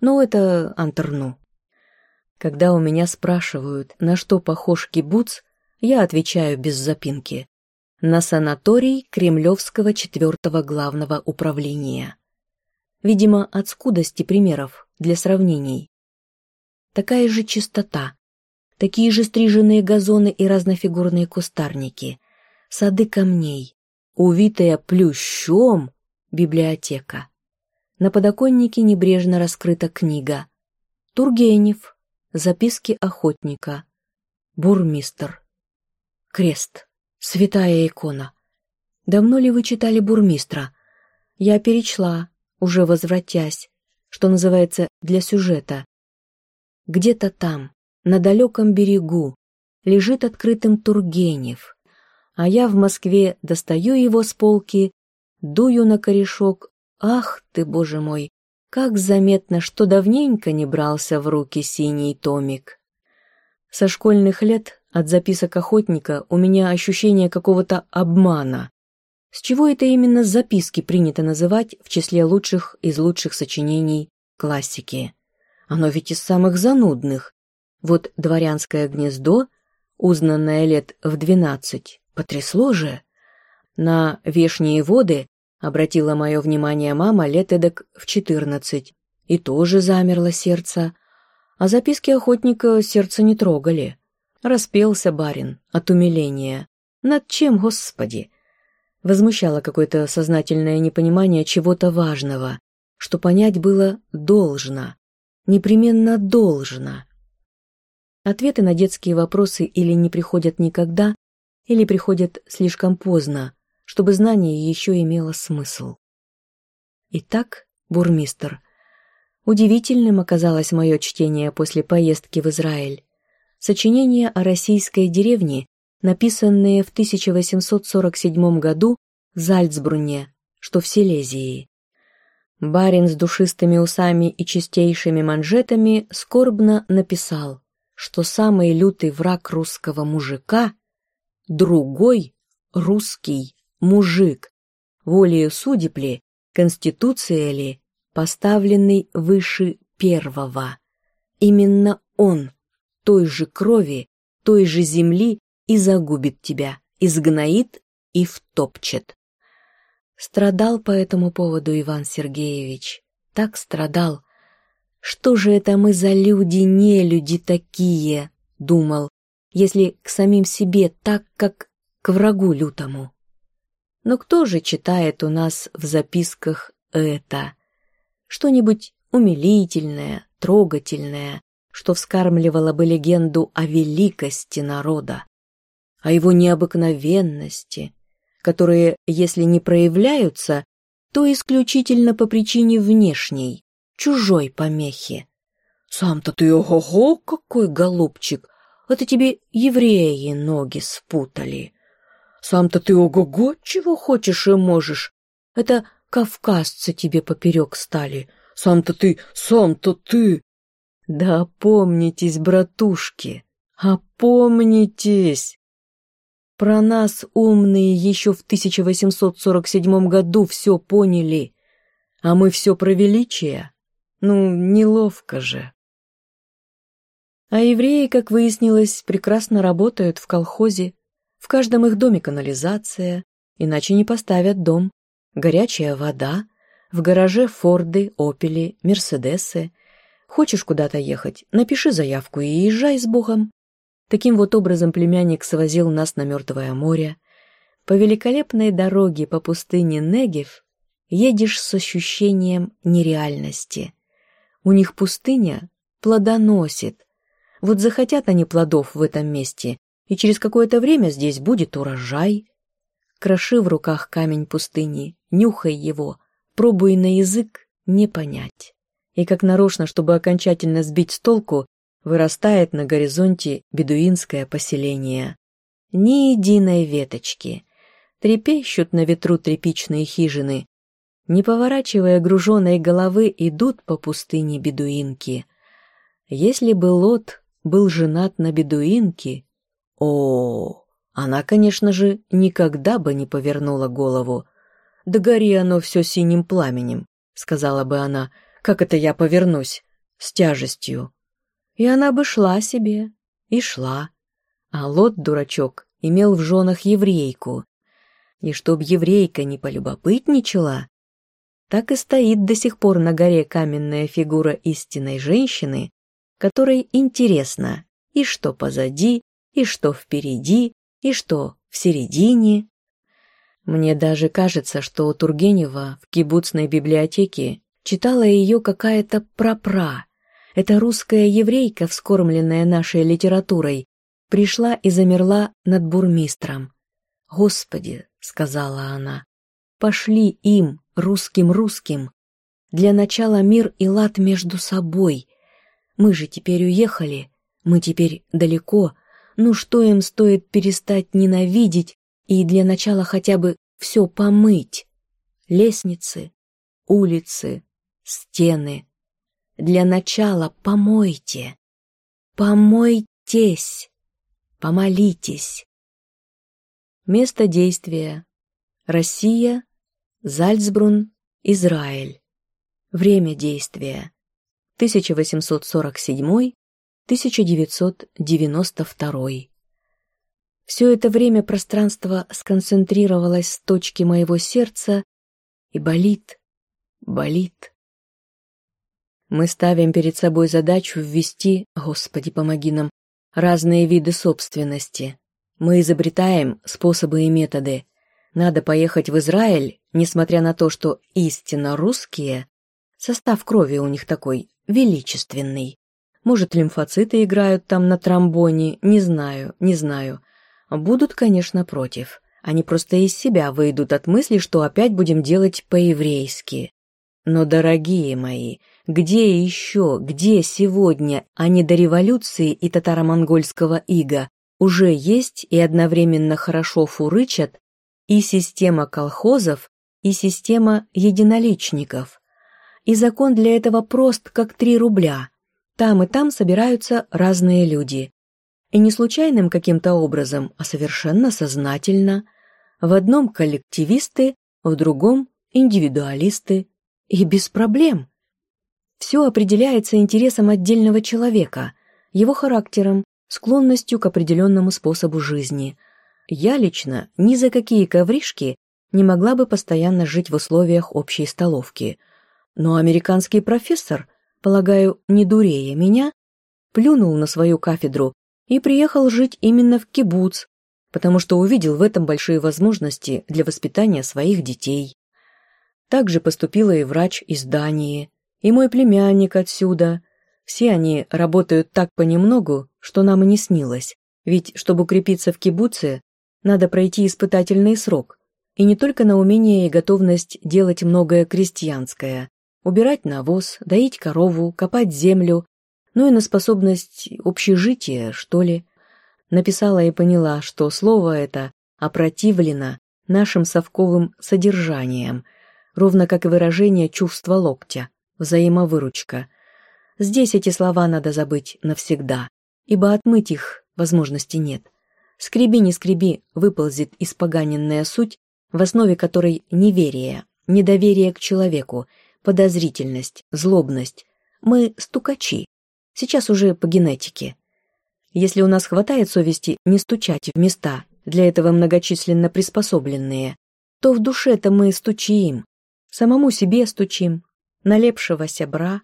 [SPEAKER 1] Но это антерну. Когда у меня спрашивают, на что похож кибуц, я отвечаю без запинки на санаторий Кремлевского четвертого главного управления. Видимо, от скудости примеров для сравнений. Такая же чистота, такие же стриженные газоны и разнофигурные кустарники, сады камней, увитая плющом библиотека. На подоконнике небрежно раскрыта книга. Тургенев. Записки охотника. Бурмистр. Крест. Святая икона. Давно ли вы читали Бурмистра? Я перечла, уже возвратясь, что называется, для сюжета. Где-то там, на далеком берегу, лежит открытым Тургенев, а я в Москве достаю его с полки, дую на корешок. Ах ты, боже мой, как заметно, что давненько не брался в руки синий томик. Со школьных лет от записок охотника у меня ощущение какого-то обмана. С чего это именно записки принято называть в числе лучших из лучших сочинений классики? Оно ведь из самых занудных. Вот «Дворянское гнездо», узнанное лет в двенадцать, потрясло же. На «Вешние воды» обратила мое внимание мама лет эдак в четырнадцать, и тоже замерло сердце. А записки охотника сердце не трогали. Распелся барин от умиления. Над чем, господи? Возмущало какое-то сознательное непонимание чего-то важного, что понять было должно, непременно должно. Ответы на детские вопросы или не приходят никогда, или приходят слишком поздно, чтобы знание еще имело смысл. Итак, бурмистр, удивительным оказалось мое чтение после поездки в Израиль сочинения о российской деревне, написанные в 1847 году в Зальцбруне, что в Силезии. Барин с душистыми усами и чистейшими манжетами скорбно написал, что самый лютый враг русского мужика – другой русский мужик, волею судеб ли, конституция ли, поставленный выше первого. Именно он той же крови, той же земли и загубит тебя, изгноит и втопчет. Страдал по этому поводу Иван Сергеевич, так страдал. Что же это мы за люди, не люди такие, думал, если к самим себе так, как к врагу лютому. Но кто же читает у нас в записках это? Что-нибудь умилительное, трогательное, что вскармливало бы легенду о великости народа, о его необыкновенности, которые, если не проявляются, то исключительно по причине внешней, чужой помехи. «Сам-то ты ого-го, какой голубчик! Это тебе евреи ноги спутали!» «Сам-то ты ого-го, чего хочешь и можешь! Это кавказцы тебе поперек стали! Сам-то ты, сам-то ты! Да опомнитесь, братушки, опомнитесь! Про нас умные еще в 1847 году все поняли, а мы все про величие. Ну, неловко же. А евреи, как выяснилось, прекрасно работают в колхозе. В каждом их доме канализация, иначе не поставят дом. Горячая вода, в гараже Форды, Опели, Мерседесы. Хочешь куда-то ехать? Напиши заявку и езжай с Богом. Таким вот образом племянник свозил нас на Мертвое море. По великолепной дороге по пустыне Негев едешь с ощущением нереальности. У них пустыня плодоносит. Вот захотят они плодов в этом месте, и через какое-то время здесь будет урожай. Кроши в руках камень пустыни, нюхай его, пробуй на язык, не понять и как нарочно, чтобы окончательно сбить с толку, вырастает на горизонте бедуинское поселение. Ни единой веточки. Трепещут на ветру тряпичные хижины. Не поворачивая груженой головы, идут по пустыне бедуинки. Если бы Лот был женат на бедуинке, о, -о она, конечно же, никогда бы не повернула голову. «Да гори оно все синим пламенем», — сказала бы она, — как это я повернусь? С тяжестью. И она бы шла себе. И шла. А Лот, дурачок, имел в женах еврейку. И чтоб еврейка не полюбопытничала, так и стоит до сих пор на горе каменная фигура истинной женщины, которой интересно и что позади, и что впереди, и что в середине. Мне даже кажется, что у Тургенева в кибуцной библиотеке читала ее какая-то прапра. Эта русская еврейка, вскормленная нашей литературой, пришла и замерла над бурмистром. «Господи», — сказала она, — «пошли им, русским-русским, для начала мир и лад между собой. Мы же теперь уехали, мы теперь далеко, ну что им стоит перестать ненавидеть и для начала хотя бы все помыть? Лестницы, улицы, стены. Для начала помойте, помойтесь, помолитесь. Место действия. Россия, Зальцбрун, Израиль. Время действия. 1847-1992. Все это время пространство сконцентрировалось с точки моего сердца и болит, болит. Мы ставим перед собой задачу ввести, Господи, помоги нам, разные виды собственности. Мы изобретаем способы и методы. Надо поехать в Израиль, несмотря на то, что истинно русские, состав крови у них такой величественный. Может, лимфоциты играют там на тромбоне, не знаю, не знаю. Будут, конечно, против. Они просто из себя выйдут от мысли, что опять будем делать по-еврейски. Но, дорогие мои, где еще, где сегодня, а не до революции и татаро-монгольского ига, уже есть и одновременно хорошо фурычат и система колхозов, и система единоличников. И закон для этого прост, как три рубля. Там и там собираются разные люди. И не случайным каким-то образом, а совершенно сознательно. В одном коллективисты, в другом индивидуалисты. И без проблем. Все определяется интересом отдельного человека, его характером, склонностью к определенному способу жизни. Я лично ни за какие ковришки не могла бы постоянно жить в условиях общей столовки. Но американский профессор, полагаю, не дурее меня, плюнул на свою кафедру и приехал жить именно в кибуц, потому что увидел в этом большие возможности для воспитания своих детей. Так же поступила и врач из Дании, и мой племянник отсюда. Все они работают так понемногу, что нам и не снилось. Ведь, чтобы укрепиться в кибуце, надо пройти испытательный срок. И не только на умение и готовность делать многое крестьянское. Убирать навоз, доить корову, копать землю, ну и на способность общежития, что ли. Написала и поняла, что слово это опротивлено нашим совковым содержанием, ровно как и выражение чувства локтя взаимовыручка. Здесь эти слова надо забыть навсегда, ибо отмыть их возможности нет. Скреби, не скреби, выползет испоганенная суть, в основе которой неверие, недоверие к человеку, подозрительность, злобность. Мы стукачи. Сейчас уже по генетике. Если у нас хватает совести не стучать в места, для этого многочисленно приспособленные, то в душе-то мы стучим. Самому себе стучим, налепшегося бра.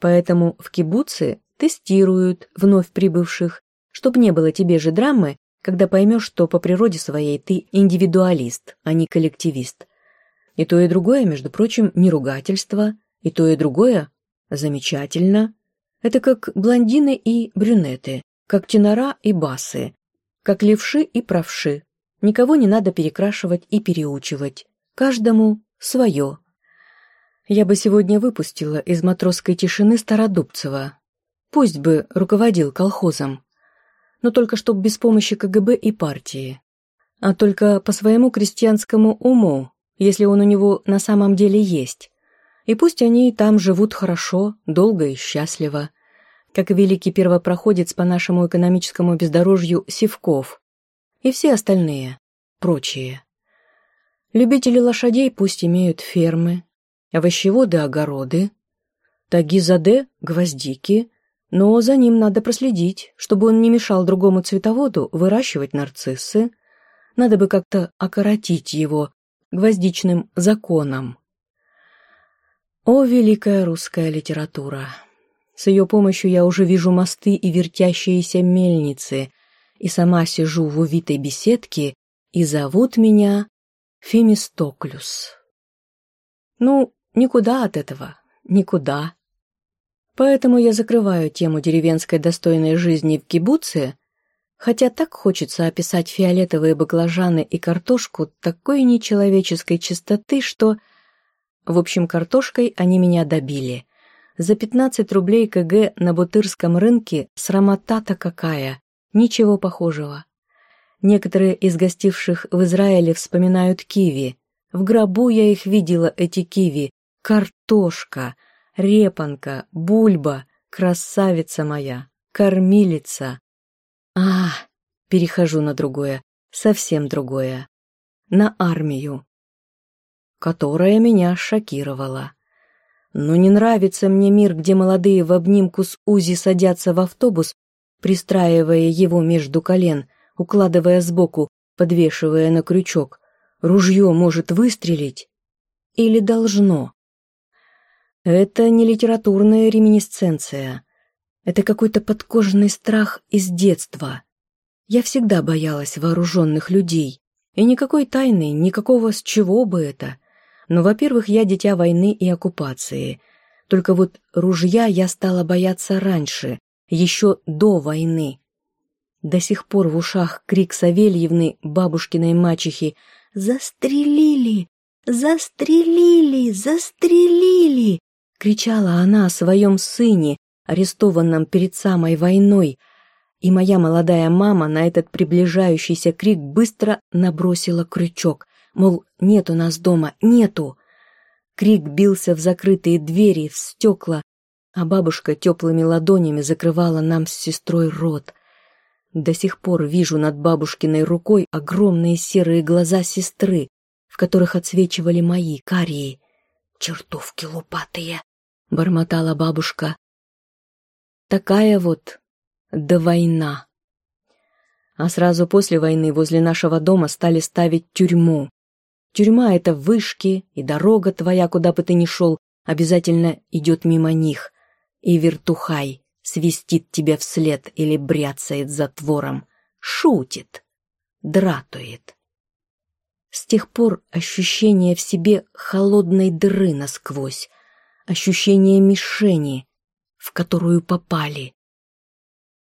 [SPEAKER 1] Поэтому в кибуце тестируют вновь прибывших, чтобы не было тебе же драмы, когда поймешь, что по природе своей ты индивидуалист, а не коллективист. И то, и другое, между прочим, не ругательство, и то, и другое замечательно. Это как блондины и брюнеты, как тенора и басы, как левши и правши. Никого не надо перекрашивать и переучивать. Каждому свое. Я бы сегодня выпустила из матросской тишины Стародубцева. Пусть бы руководил колхозом. Но только чтоб без помощи КГБ и партии. А только по своему крестьянскому уму, если он у него на самом деле есть. И пусть они там живут хорошо, долго и счастливо. Как великий первопроходец по нашему экономическому бездорожью Сивков. И все остальные, прочие. Любители лошадей пусть имеют фермы, овощеводы огороды, Тагизаде – гвоздики, но за ним надо проследить, чтобы он не мешал другому цветоводу выращивать нарциссы. Надо бы как-то окоротить его гвоздичным законом. О, великая русская литература! С ее помощью я уже вижу мосты и вертящиеся мельницы, и сама сижу в увитой беседке, и зовут меня Фемистоклюс. Ну, Никуда от этого, никуда. Поэтому я закрываю тему деревенской достойной жизни в кибуце, хотя так хочется описать фиолетовые баклажаны и картошку такой нечеловеческой чистоты, что... В общем, картошкой они меня добили. За 15 рублей КГ на Бутырском рынке срамота-то какая, ничего похожего. Некоторые из гостивших в Израиле вспоминают киви. В гробу я их видела, эти киви, картошка, репанка, бульба, красавица моя, кормилица. А, перехожу на другое, совсем другое. На армию, которая меня шокировала. Но ну, не нравится мне мир, где молодые в обнимку с Узи садятся в автобус, пристраивая его между колен, укладывая сбоку, подвешивая на крючок. Ружье может выстрелить? Или должно? Это не литературная реминисценция. Это какой-то подкожный страх из детства. Я всегда боялась вооруженных людей. И никакой тайны, никакого с чего бы это. Но, во-первых, я дитя войны и оккупации. Только вот ружья я стала бояться раньше, еще до войны. До сих пор в ушах крик Савельевны, бабушкиной мачехи «Застрелили! Застрелили! Застрелили!» Кричала она о своем сыне, арестованном перед самой войной, и моя молодая мама на этот приближающийся крик быстро набросила крючок, мол, нет у нас дома, нету. Крик бился в закрытые двери, в стекла, а бабушка теплыми ладонями закрывала нам с сестрой рот. До сих пор вижу над бабушкиной рукой огромные серые глаза сестры, в которых отсвечивали мои карие. «Чертовки лупатые!» бормотала бабушка. Такая вот до война. А сразу после войны возле нашего дома стали ставить тюрьму. Тюрьма — это вышки, и дорога твоя, куда бы ты ни шел, обязательно идет мимо них. И вертухай свистит тебе вслед или бряцает затвором, шутит, дратует. С тех пор ощущение в себе холодной дыры насквозь, ощущение мишени, в которую попали.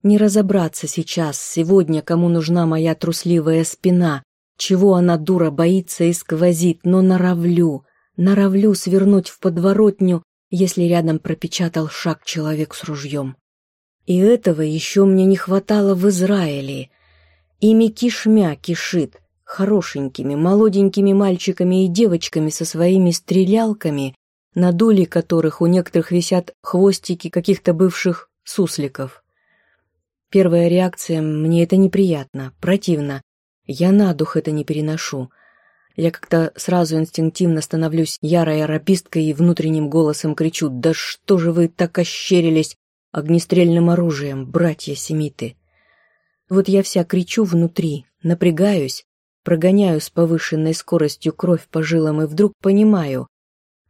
[SPEAKER 1] Не разобраться сейчас, сегодня, кому нужна моя трусливая спина, чего она, дура, боится и сквозит, но наравлю, наравлю свернуть в подворотню, если рядом пропечатал шаг человек с ружьем. И этого еще мне не хватало в Израиле. Ими кишмя кишит, хорошенькими, молоденькими мальчиками и девочками со своими стрелялками на доле которых у некоторых висят хвостики каких-то бывших сусликов. Первая реакция «мне это неприятно, противно, я на дух это не переношу». Я как-то сразу инстинктивно становлюсь ярой арабисткой и внутренним голосом кричу «Да что же вы так ощерились огнестрельным оружием, братья-семиты!» Вот я вся кричу внутри, напрягаюсь, прогоняю с повышенной скоростью кровь по жилам и вдруг понимаю,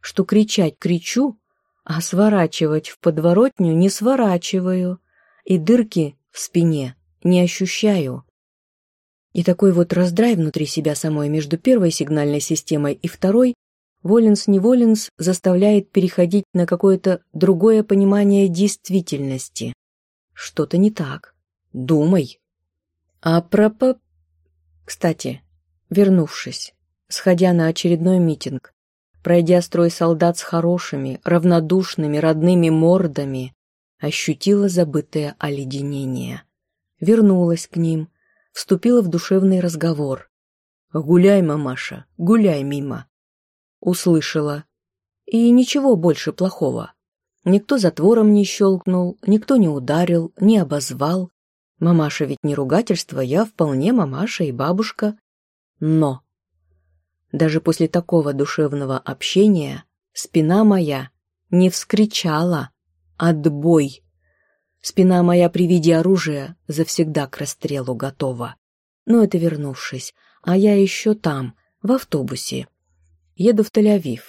[SPEAKER 1] что кричать кричу, а сворачивать в подворотню не сворачиваю, и дырки в спине не ощущаю. И такой вот раздрай внутри себя самой между первой сигнальной системой и второй Воленс-неволенс заставляет переходить на какое-то другое понимание действительности. Что-то не так. Думай. А про... по. Кстати, вернувшись, сходя на очередной митинг, пройдя строй солдат с хорошими, равнодушными, родными мордами, ощутила забытое оледенение. Вернулась к ним, вступила в душевный разговор. «Гуляй, мамаша, гуляй мимо!» Услышала. И ничего больше плохого. Никто затвором не щелкнул, никто не ударил, не обозвал. Мамаша ведь не ругательство, я вполне мамаша и бабушка. Но даже после такого душевного общения спина моя не вскричала «Отбой!». Спина моя при виде оружия завсегда к расстрелу готова. Но это вернувшись, а я еще там, в автобусе. Еду в Тель-Авив.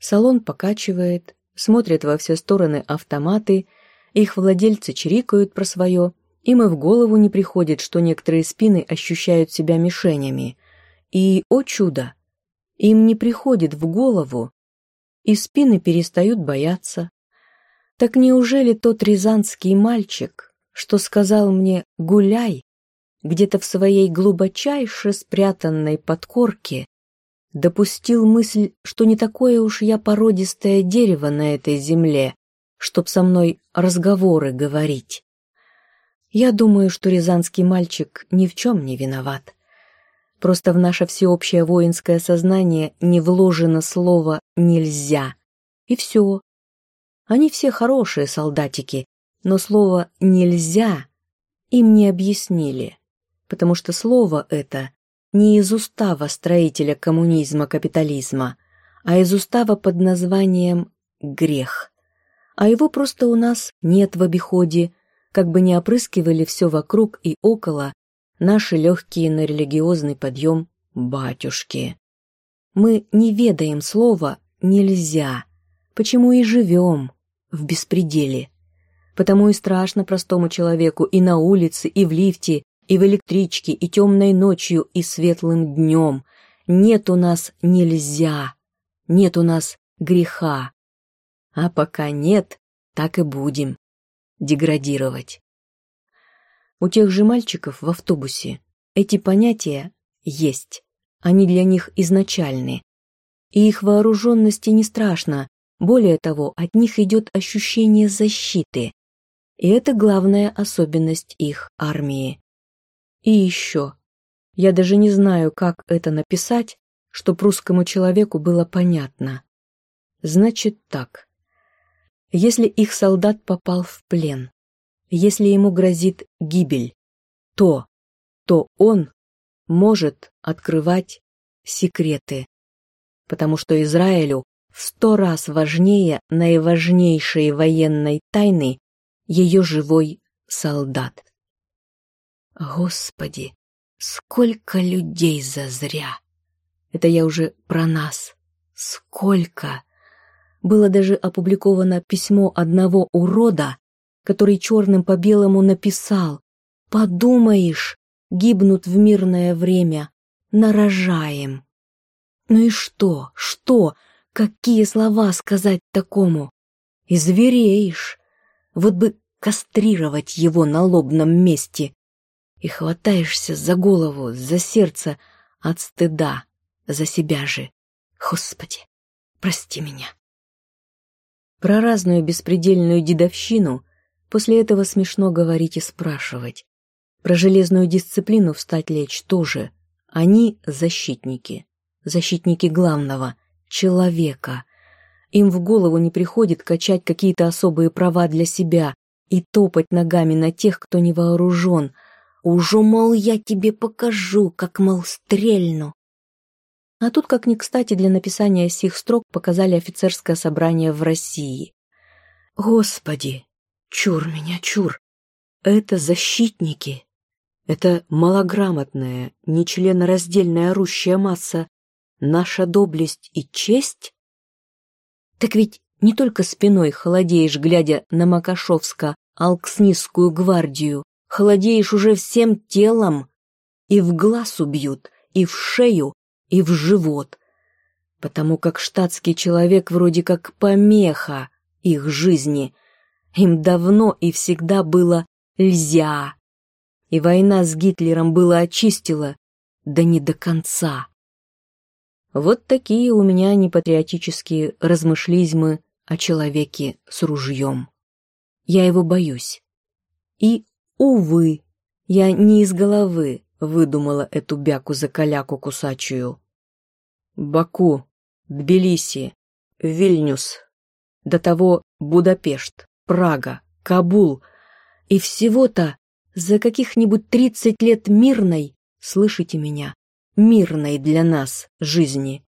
[SPEAKER 1] Салон покачивает, смотрят во все стороны автоматы, их владельцы чирикают про свое, им и в голову не приходит, что некоторые спины ощущают себя мишенями. И, о чудо, им не приходит в голову, и спины перестают бояться. Так неужели тот рязанский мальчик, что сказал мне «гуляй», где-то в своей глубочайше спрятанной подкорке, допустил мысль, что не такое уж я породистое дерево на этой земле, чтоб со мной разговоры говорить. Я думаю, что рязанский мальчик ни в чем не виноват. Просто в наше всеобщее воинское сознание не вложено слово «нельзя». И все. Они все хорошие солдатики, но слово «нельзя» им не объяснили, потому что слово это не из устава строителя коммунизма-капитализма, а из устава под названием «грех». А его просто у нас нет в обиходе, как бы не опрыскивали все вокруг и около наши легкие на религиозный подъем «батюшки». Мы не ведаем слова «нельзя», почему и живем в беспределе. Потому и страшно простому человеку и на улице, и в лифте, и в электричке, и темной ночью, и светлым днем. Нет у нас «нельзя», нет у нас греха. А пока нет, так и будем деградировать. У тех же мальчиков в автобусе эти понятия есть, они для них изначальны. И их вооруженности не страшно, более того, от них идет ощущение защиты. И это главная особенность их армии. И еще. Я даже не знаю, как это написать, чтоб русскому человеку было понятно. Значит так. Если их солдат попал в плен, если ему грозит гибель, то, то он может открывать секреты. Потому что Израилю в сто раз важнее наиважнейшей военной тайны ее живой солдат. Господи, сколько людей зазря! Это я уже про нас. Сколько! Было даже опубликовано письмо одного урода, который черным по белому написал «Подумаешь, гибнут в мирное время, нарожаем». Ну и что, что, какие слова сказать такому? И звереешь. Вот бы кастрировать его на лобном месте. И хватаешься за голову, за сердце, от стыда, за себя же. Господи, прости меня. Про разную беспредельную дедовщину После этого смешно говорить и спрашивать. Про железную дисциплину встать лечь тоже. Они защитники. Защитники главного — человека. Им в голову не приходит качать какие-то особые права для себя и топать ногами на тех, кто не вооружен. Уже, мол, я тебе покажу, как, мол, стрельну. А тут, как ни кстати, для написания сих строк показали офицерское собрание в России. Господи, Чур меня, чур! это защитники. Это малограмотная, нечленораздельная рущая масса. Наша доблесть и честь? Так ведь не только спиной холодеешь, глядя на Макашовско-Алкснистскую гвардию, холодеешь уже всем телом. И в глаз убьют, и в шею, и в живот. Потому как штатский человек вроде как помеха их жизни – им давно и всегда было «льзя». И война с Гитлером была очистила, да не до конца. Вот такие у меня непатриотические размышлизмы о человеке с ружьем. Я его боюсь. И, увы, я не из головы выдумала эту бяку за коляку кусачую. Баку, Тбилиси, Вильнюс, до того Будапешт, Прага, Кабул. И всего-то за каких-нибудь тридцать лет мирной, слышите меня, мирной для нас жизни.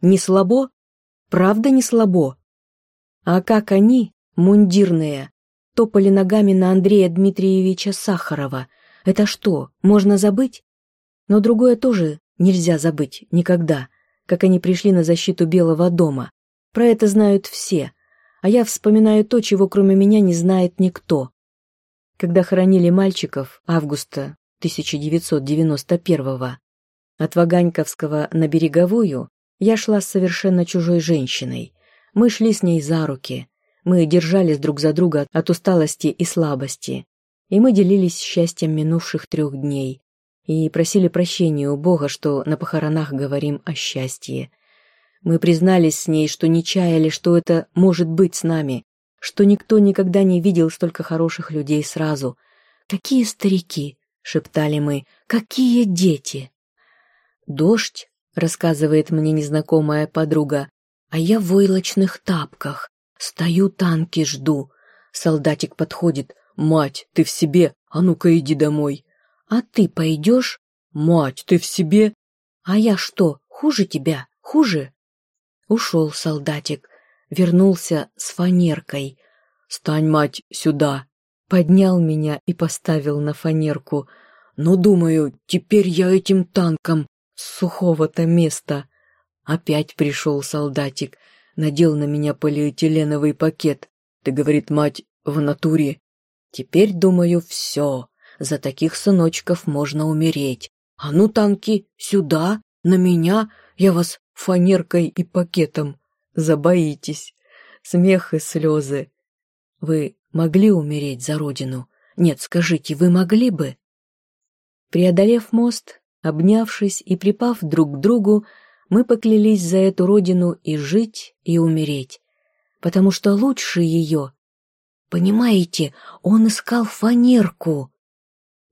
[SPEAKER 1] Не слабо? Правда не слабо? А как они, мундирные, топали ногами на Андрея Дмитриевича Сахарова? Это что, можно забыть? Но другое тоже нельзя забыть никогда, как они пришли на защиту Белого дома. Про это знают все – а я вспоминаю то, чего кроме меня не знает никто. Когда хоронили мальчиков августа 1991-го от Ваганьковского на Береговую, я шла с совершенно чужой женщиной. Мы шли с ней за руки, мы держались друг за друга от усталости и слабости, и мы делились счастьем минувших трех дней и просили прощения у Бога, что на похоронах говорим о счастье. Мы признались с ней, что не чаяли, что это может быть с нами, что никто никогда не видел столько хороших людей сразу. «Какие старики!» — шептали мы. «Какие дети!» «Дождь», — рассказывает мне незнакомая подруга, «а я в войлочных тапках. Стою танки, жду». Солдатик подходит. «Мать, ты в себе? А ну-ка иди домой». «А ты пойдешь?» «Мать, ты в себе?» «А я что, хуже тебя? Хуже?» Ушел солдатик, вернулся с фанеркой. «Стань, мать, сюда!» Поднял меня и поставил на фанерку. «Ну, думаю, теперь я этим танком с сухого-то места!» Опять пришел солдатик, надел на меня полиэтиленовый пакет. «Ты, — говорит мать, — в натуре!» «Теперь, думаю, все!» За таких сыночков можно умереть. А ну, танки, сюда, на меня, я вас фанеркой и пакетом. Забоитесь. Смех и слезы. Вы могли умереть за родину? Нет, скажите, вы могли бы? Преодолев мост, обнявшись и припав друг к другу, мы поклялись за эту родину и жить, и умереть, потому что лучше ее. Понимаете, он искал фанерку.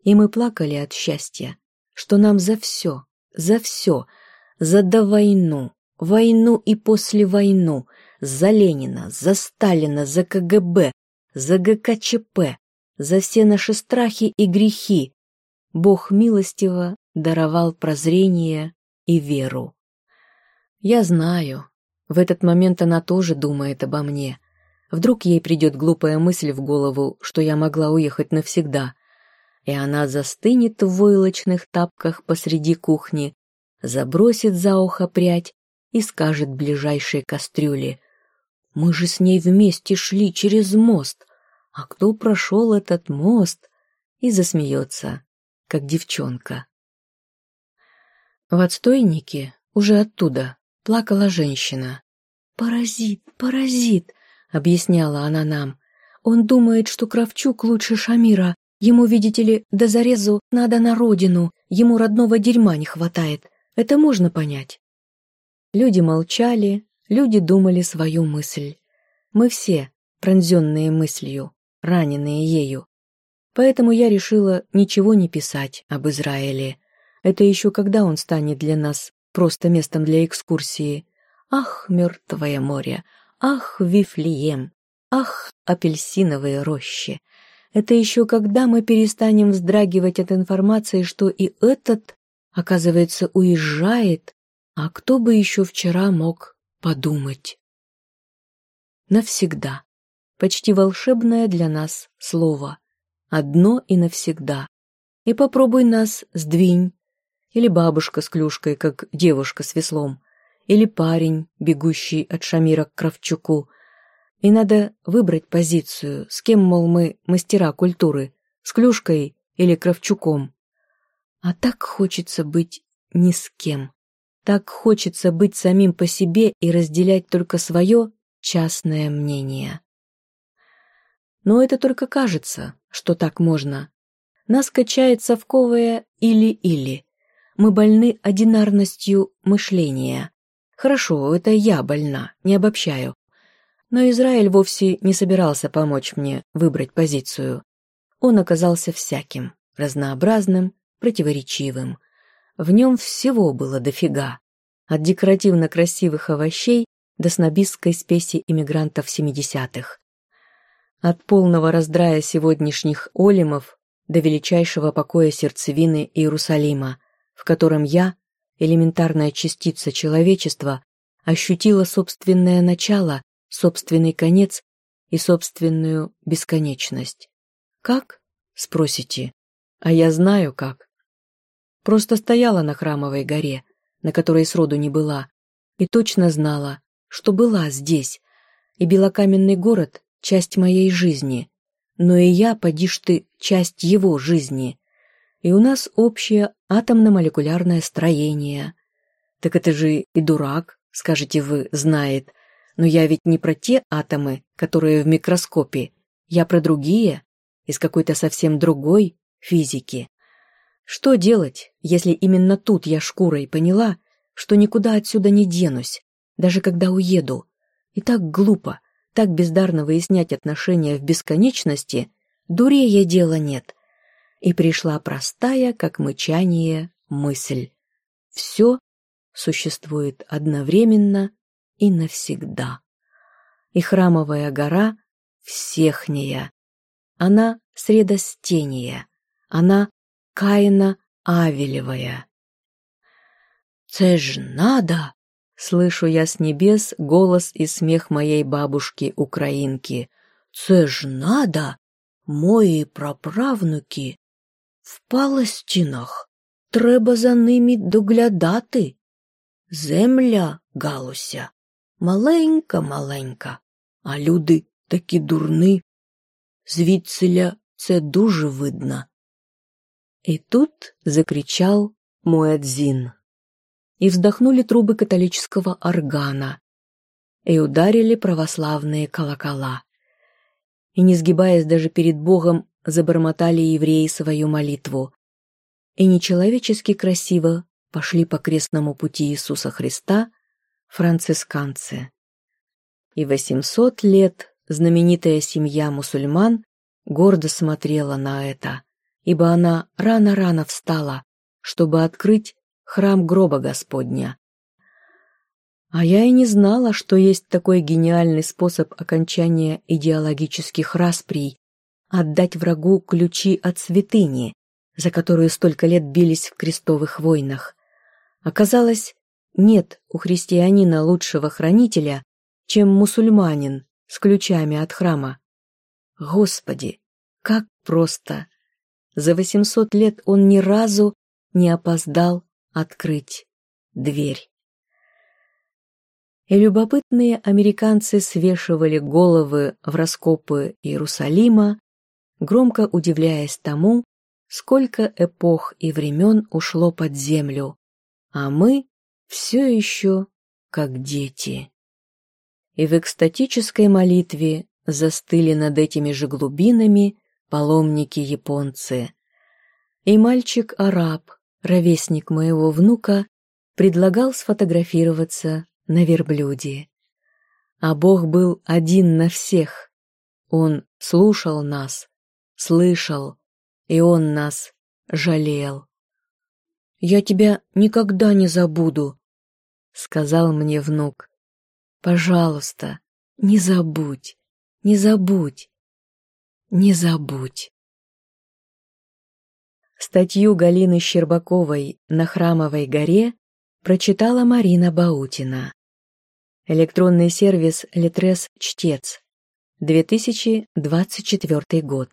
[SPEAKER 1] И мы плакали от счастья, что нам за все, за все — за войну, войну и после войну, за Ленина, за Сталина, за КГБ, за ГКЧП, за все наши страхи и грехи. Бог милостиво даровал прозрение и веру. Я знаю, в этот момент она тоже думает обо мне. Вдруг ей придет глупая мысль в голову, что я могла уехать навсегда, и она застынет в войлочных тапках посреди кухни, забросит за ухо прядь и скажет ближайшей кастрюле «Мы же с ней вместе шли через мост, а кто прошел этот мост?» и засмеется, как девчонка. В отстойнике, уже оттуда, плакала женщина. «Паразит, паразит!» — объясняла она нам. «Он думает, что Кравчук лучше Шамира. Ему, видите ли, до зарезу надо на родину. Ему родного дерьма не хватает. Это можно понять. Люди молчали, люди думали свою мысль. Мы все, пронзенные мыслью, раненые ею. Поэтому я решила ничего не писать об Израиле. Это еще когда он станет для нас просто местом для экскурсии. Ах, мертвое море! Ах, Вифлеем! Ах, апельсиновые рощи! Это еще когда мы перестанем вздрагивать от информации, что и этот оказывается, уезжает, а кто бы еще вчера мог подумать? Навсегда. Почти волшебное для нас слово. Одно и навсегда. И попробуй нас сдвинь. Или бабушка с клюшкой, как девушка с веслом. Или парень, бегущий от Шамира к Кравчуку. И надо выбрать позицию, с кем, мол, мы мастера культуры, с клюшкой или Кравчуком. А так хочется быть ни с кем. Так хочется быть самим по себе и разделять только свое частное мнение. Но это только кажется, что так можно. Нас качает совковое «или-или». Мы больны одинарностью мышления. Хорошо, это я больна, не обобщаю. Но Израиль вовсе не собирался помочь мне выбрать позицию. Он оказался всяким, разнообразным, противоречивым. В нем всего было дофига. От декоративно-красивых овощей до снобистской спеси иммигрантов 70-х. От полного раздрая сегодняшних олимов до величайшего покоя сердцевины Иерусалима, в котором я, элементарная частица человечества, ощутила собственное начало, собственный конец и собственную бесконечность. «Как?» — спросите. «А я знаю, как. Просто стояла на храмовой горе, на которой сроду не была, и точно знала, что была здесь. И белокаменный город — часть моей жизни, но и я, поди ты, часть его жизни. И у нас общее атомно-молекулярное строение. Так это же и дурак, скажете вы, знает. Но я ведь не про те атомы, которые в микроскопе. Я про другие, из какой-то совсем другой физики. Что делать, если именно тут я шкурой поняла, что никуда отсюда не денусь, даже когда уеду? И так глупо, так бездарно выяснять отношения в бесконечности, дурея дела нет. И пришла простая, как мычание, мысль. Все существует одновременно и навсегда. И храмовая гора — всехняя. Она — средостения. Она Каина Авелевая. «Це ж надо!» — слышу я с небес голос и смех моей бабушки-украинки. «Це ж надо! Мої праправнуки в Палестинах! Треба за ними доглядати! Земля галуся! Маленька-маленька, а люди такі дурни! Звідсиля це дуже видно!» И тут закричал Муэдзин. И вздохнули трубы католического органа, и ударили православные колокола. И, не сгибаясь даже перед Богом, забормотали евреи свою молитву. И нечеловечески красиво пошли по крестному пути Иисуса Христа францисканцы. И восемьсот лет знаменитая семья мусульман гордо смотрела на это – ибо она рано-рано встала, чтобы открыть храм гроба Господня. А я и не знала, что есть такой гениальный способ окончания идеологических расприй — отдать врагу ключи от святыни, за которую столько лет бились в крестовых войнах. Оказалось, нет у христианина лучшего хранителя, чем мусульманин с ключами от храма. Господи, как просто! За 800 лет он ни разу не опоздал открыть дверь. И любопытные американцы свешивали головы в раскопы Иерусалима, громко удивляясь тому, сколько эпох и времен ушло под землю, а мы все еще как дети. И в экстатической молитве застыли над этими же глубинами, паломники японцы. И мальчик-араб, ровесник моего внука, предлагал сфотографироваться на верблюде. А Бог был один на всех. Он слушал нас, слышал, и Он нас жалел. «Я тебя никогда не забуду», — сказал мне внук. «Пожалуйста, не забудь, не забудь». Не забудь. Статью Галины Щербаковой «На храмовой горе» прочитала Марина Баутина. Электронный сервис «Литрес Чтец», 2024 год.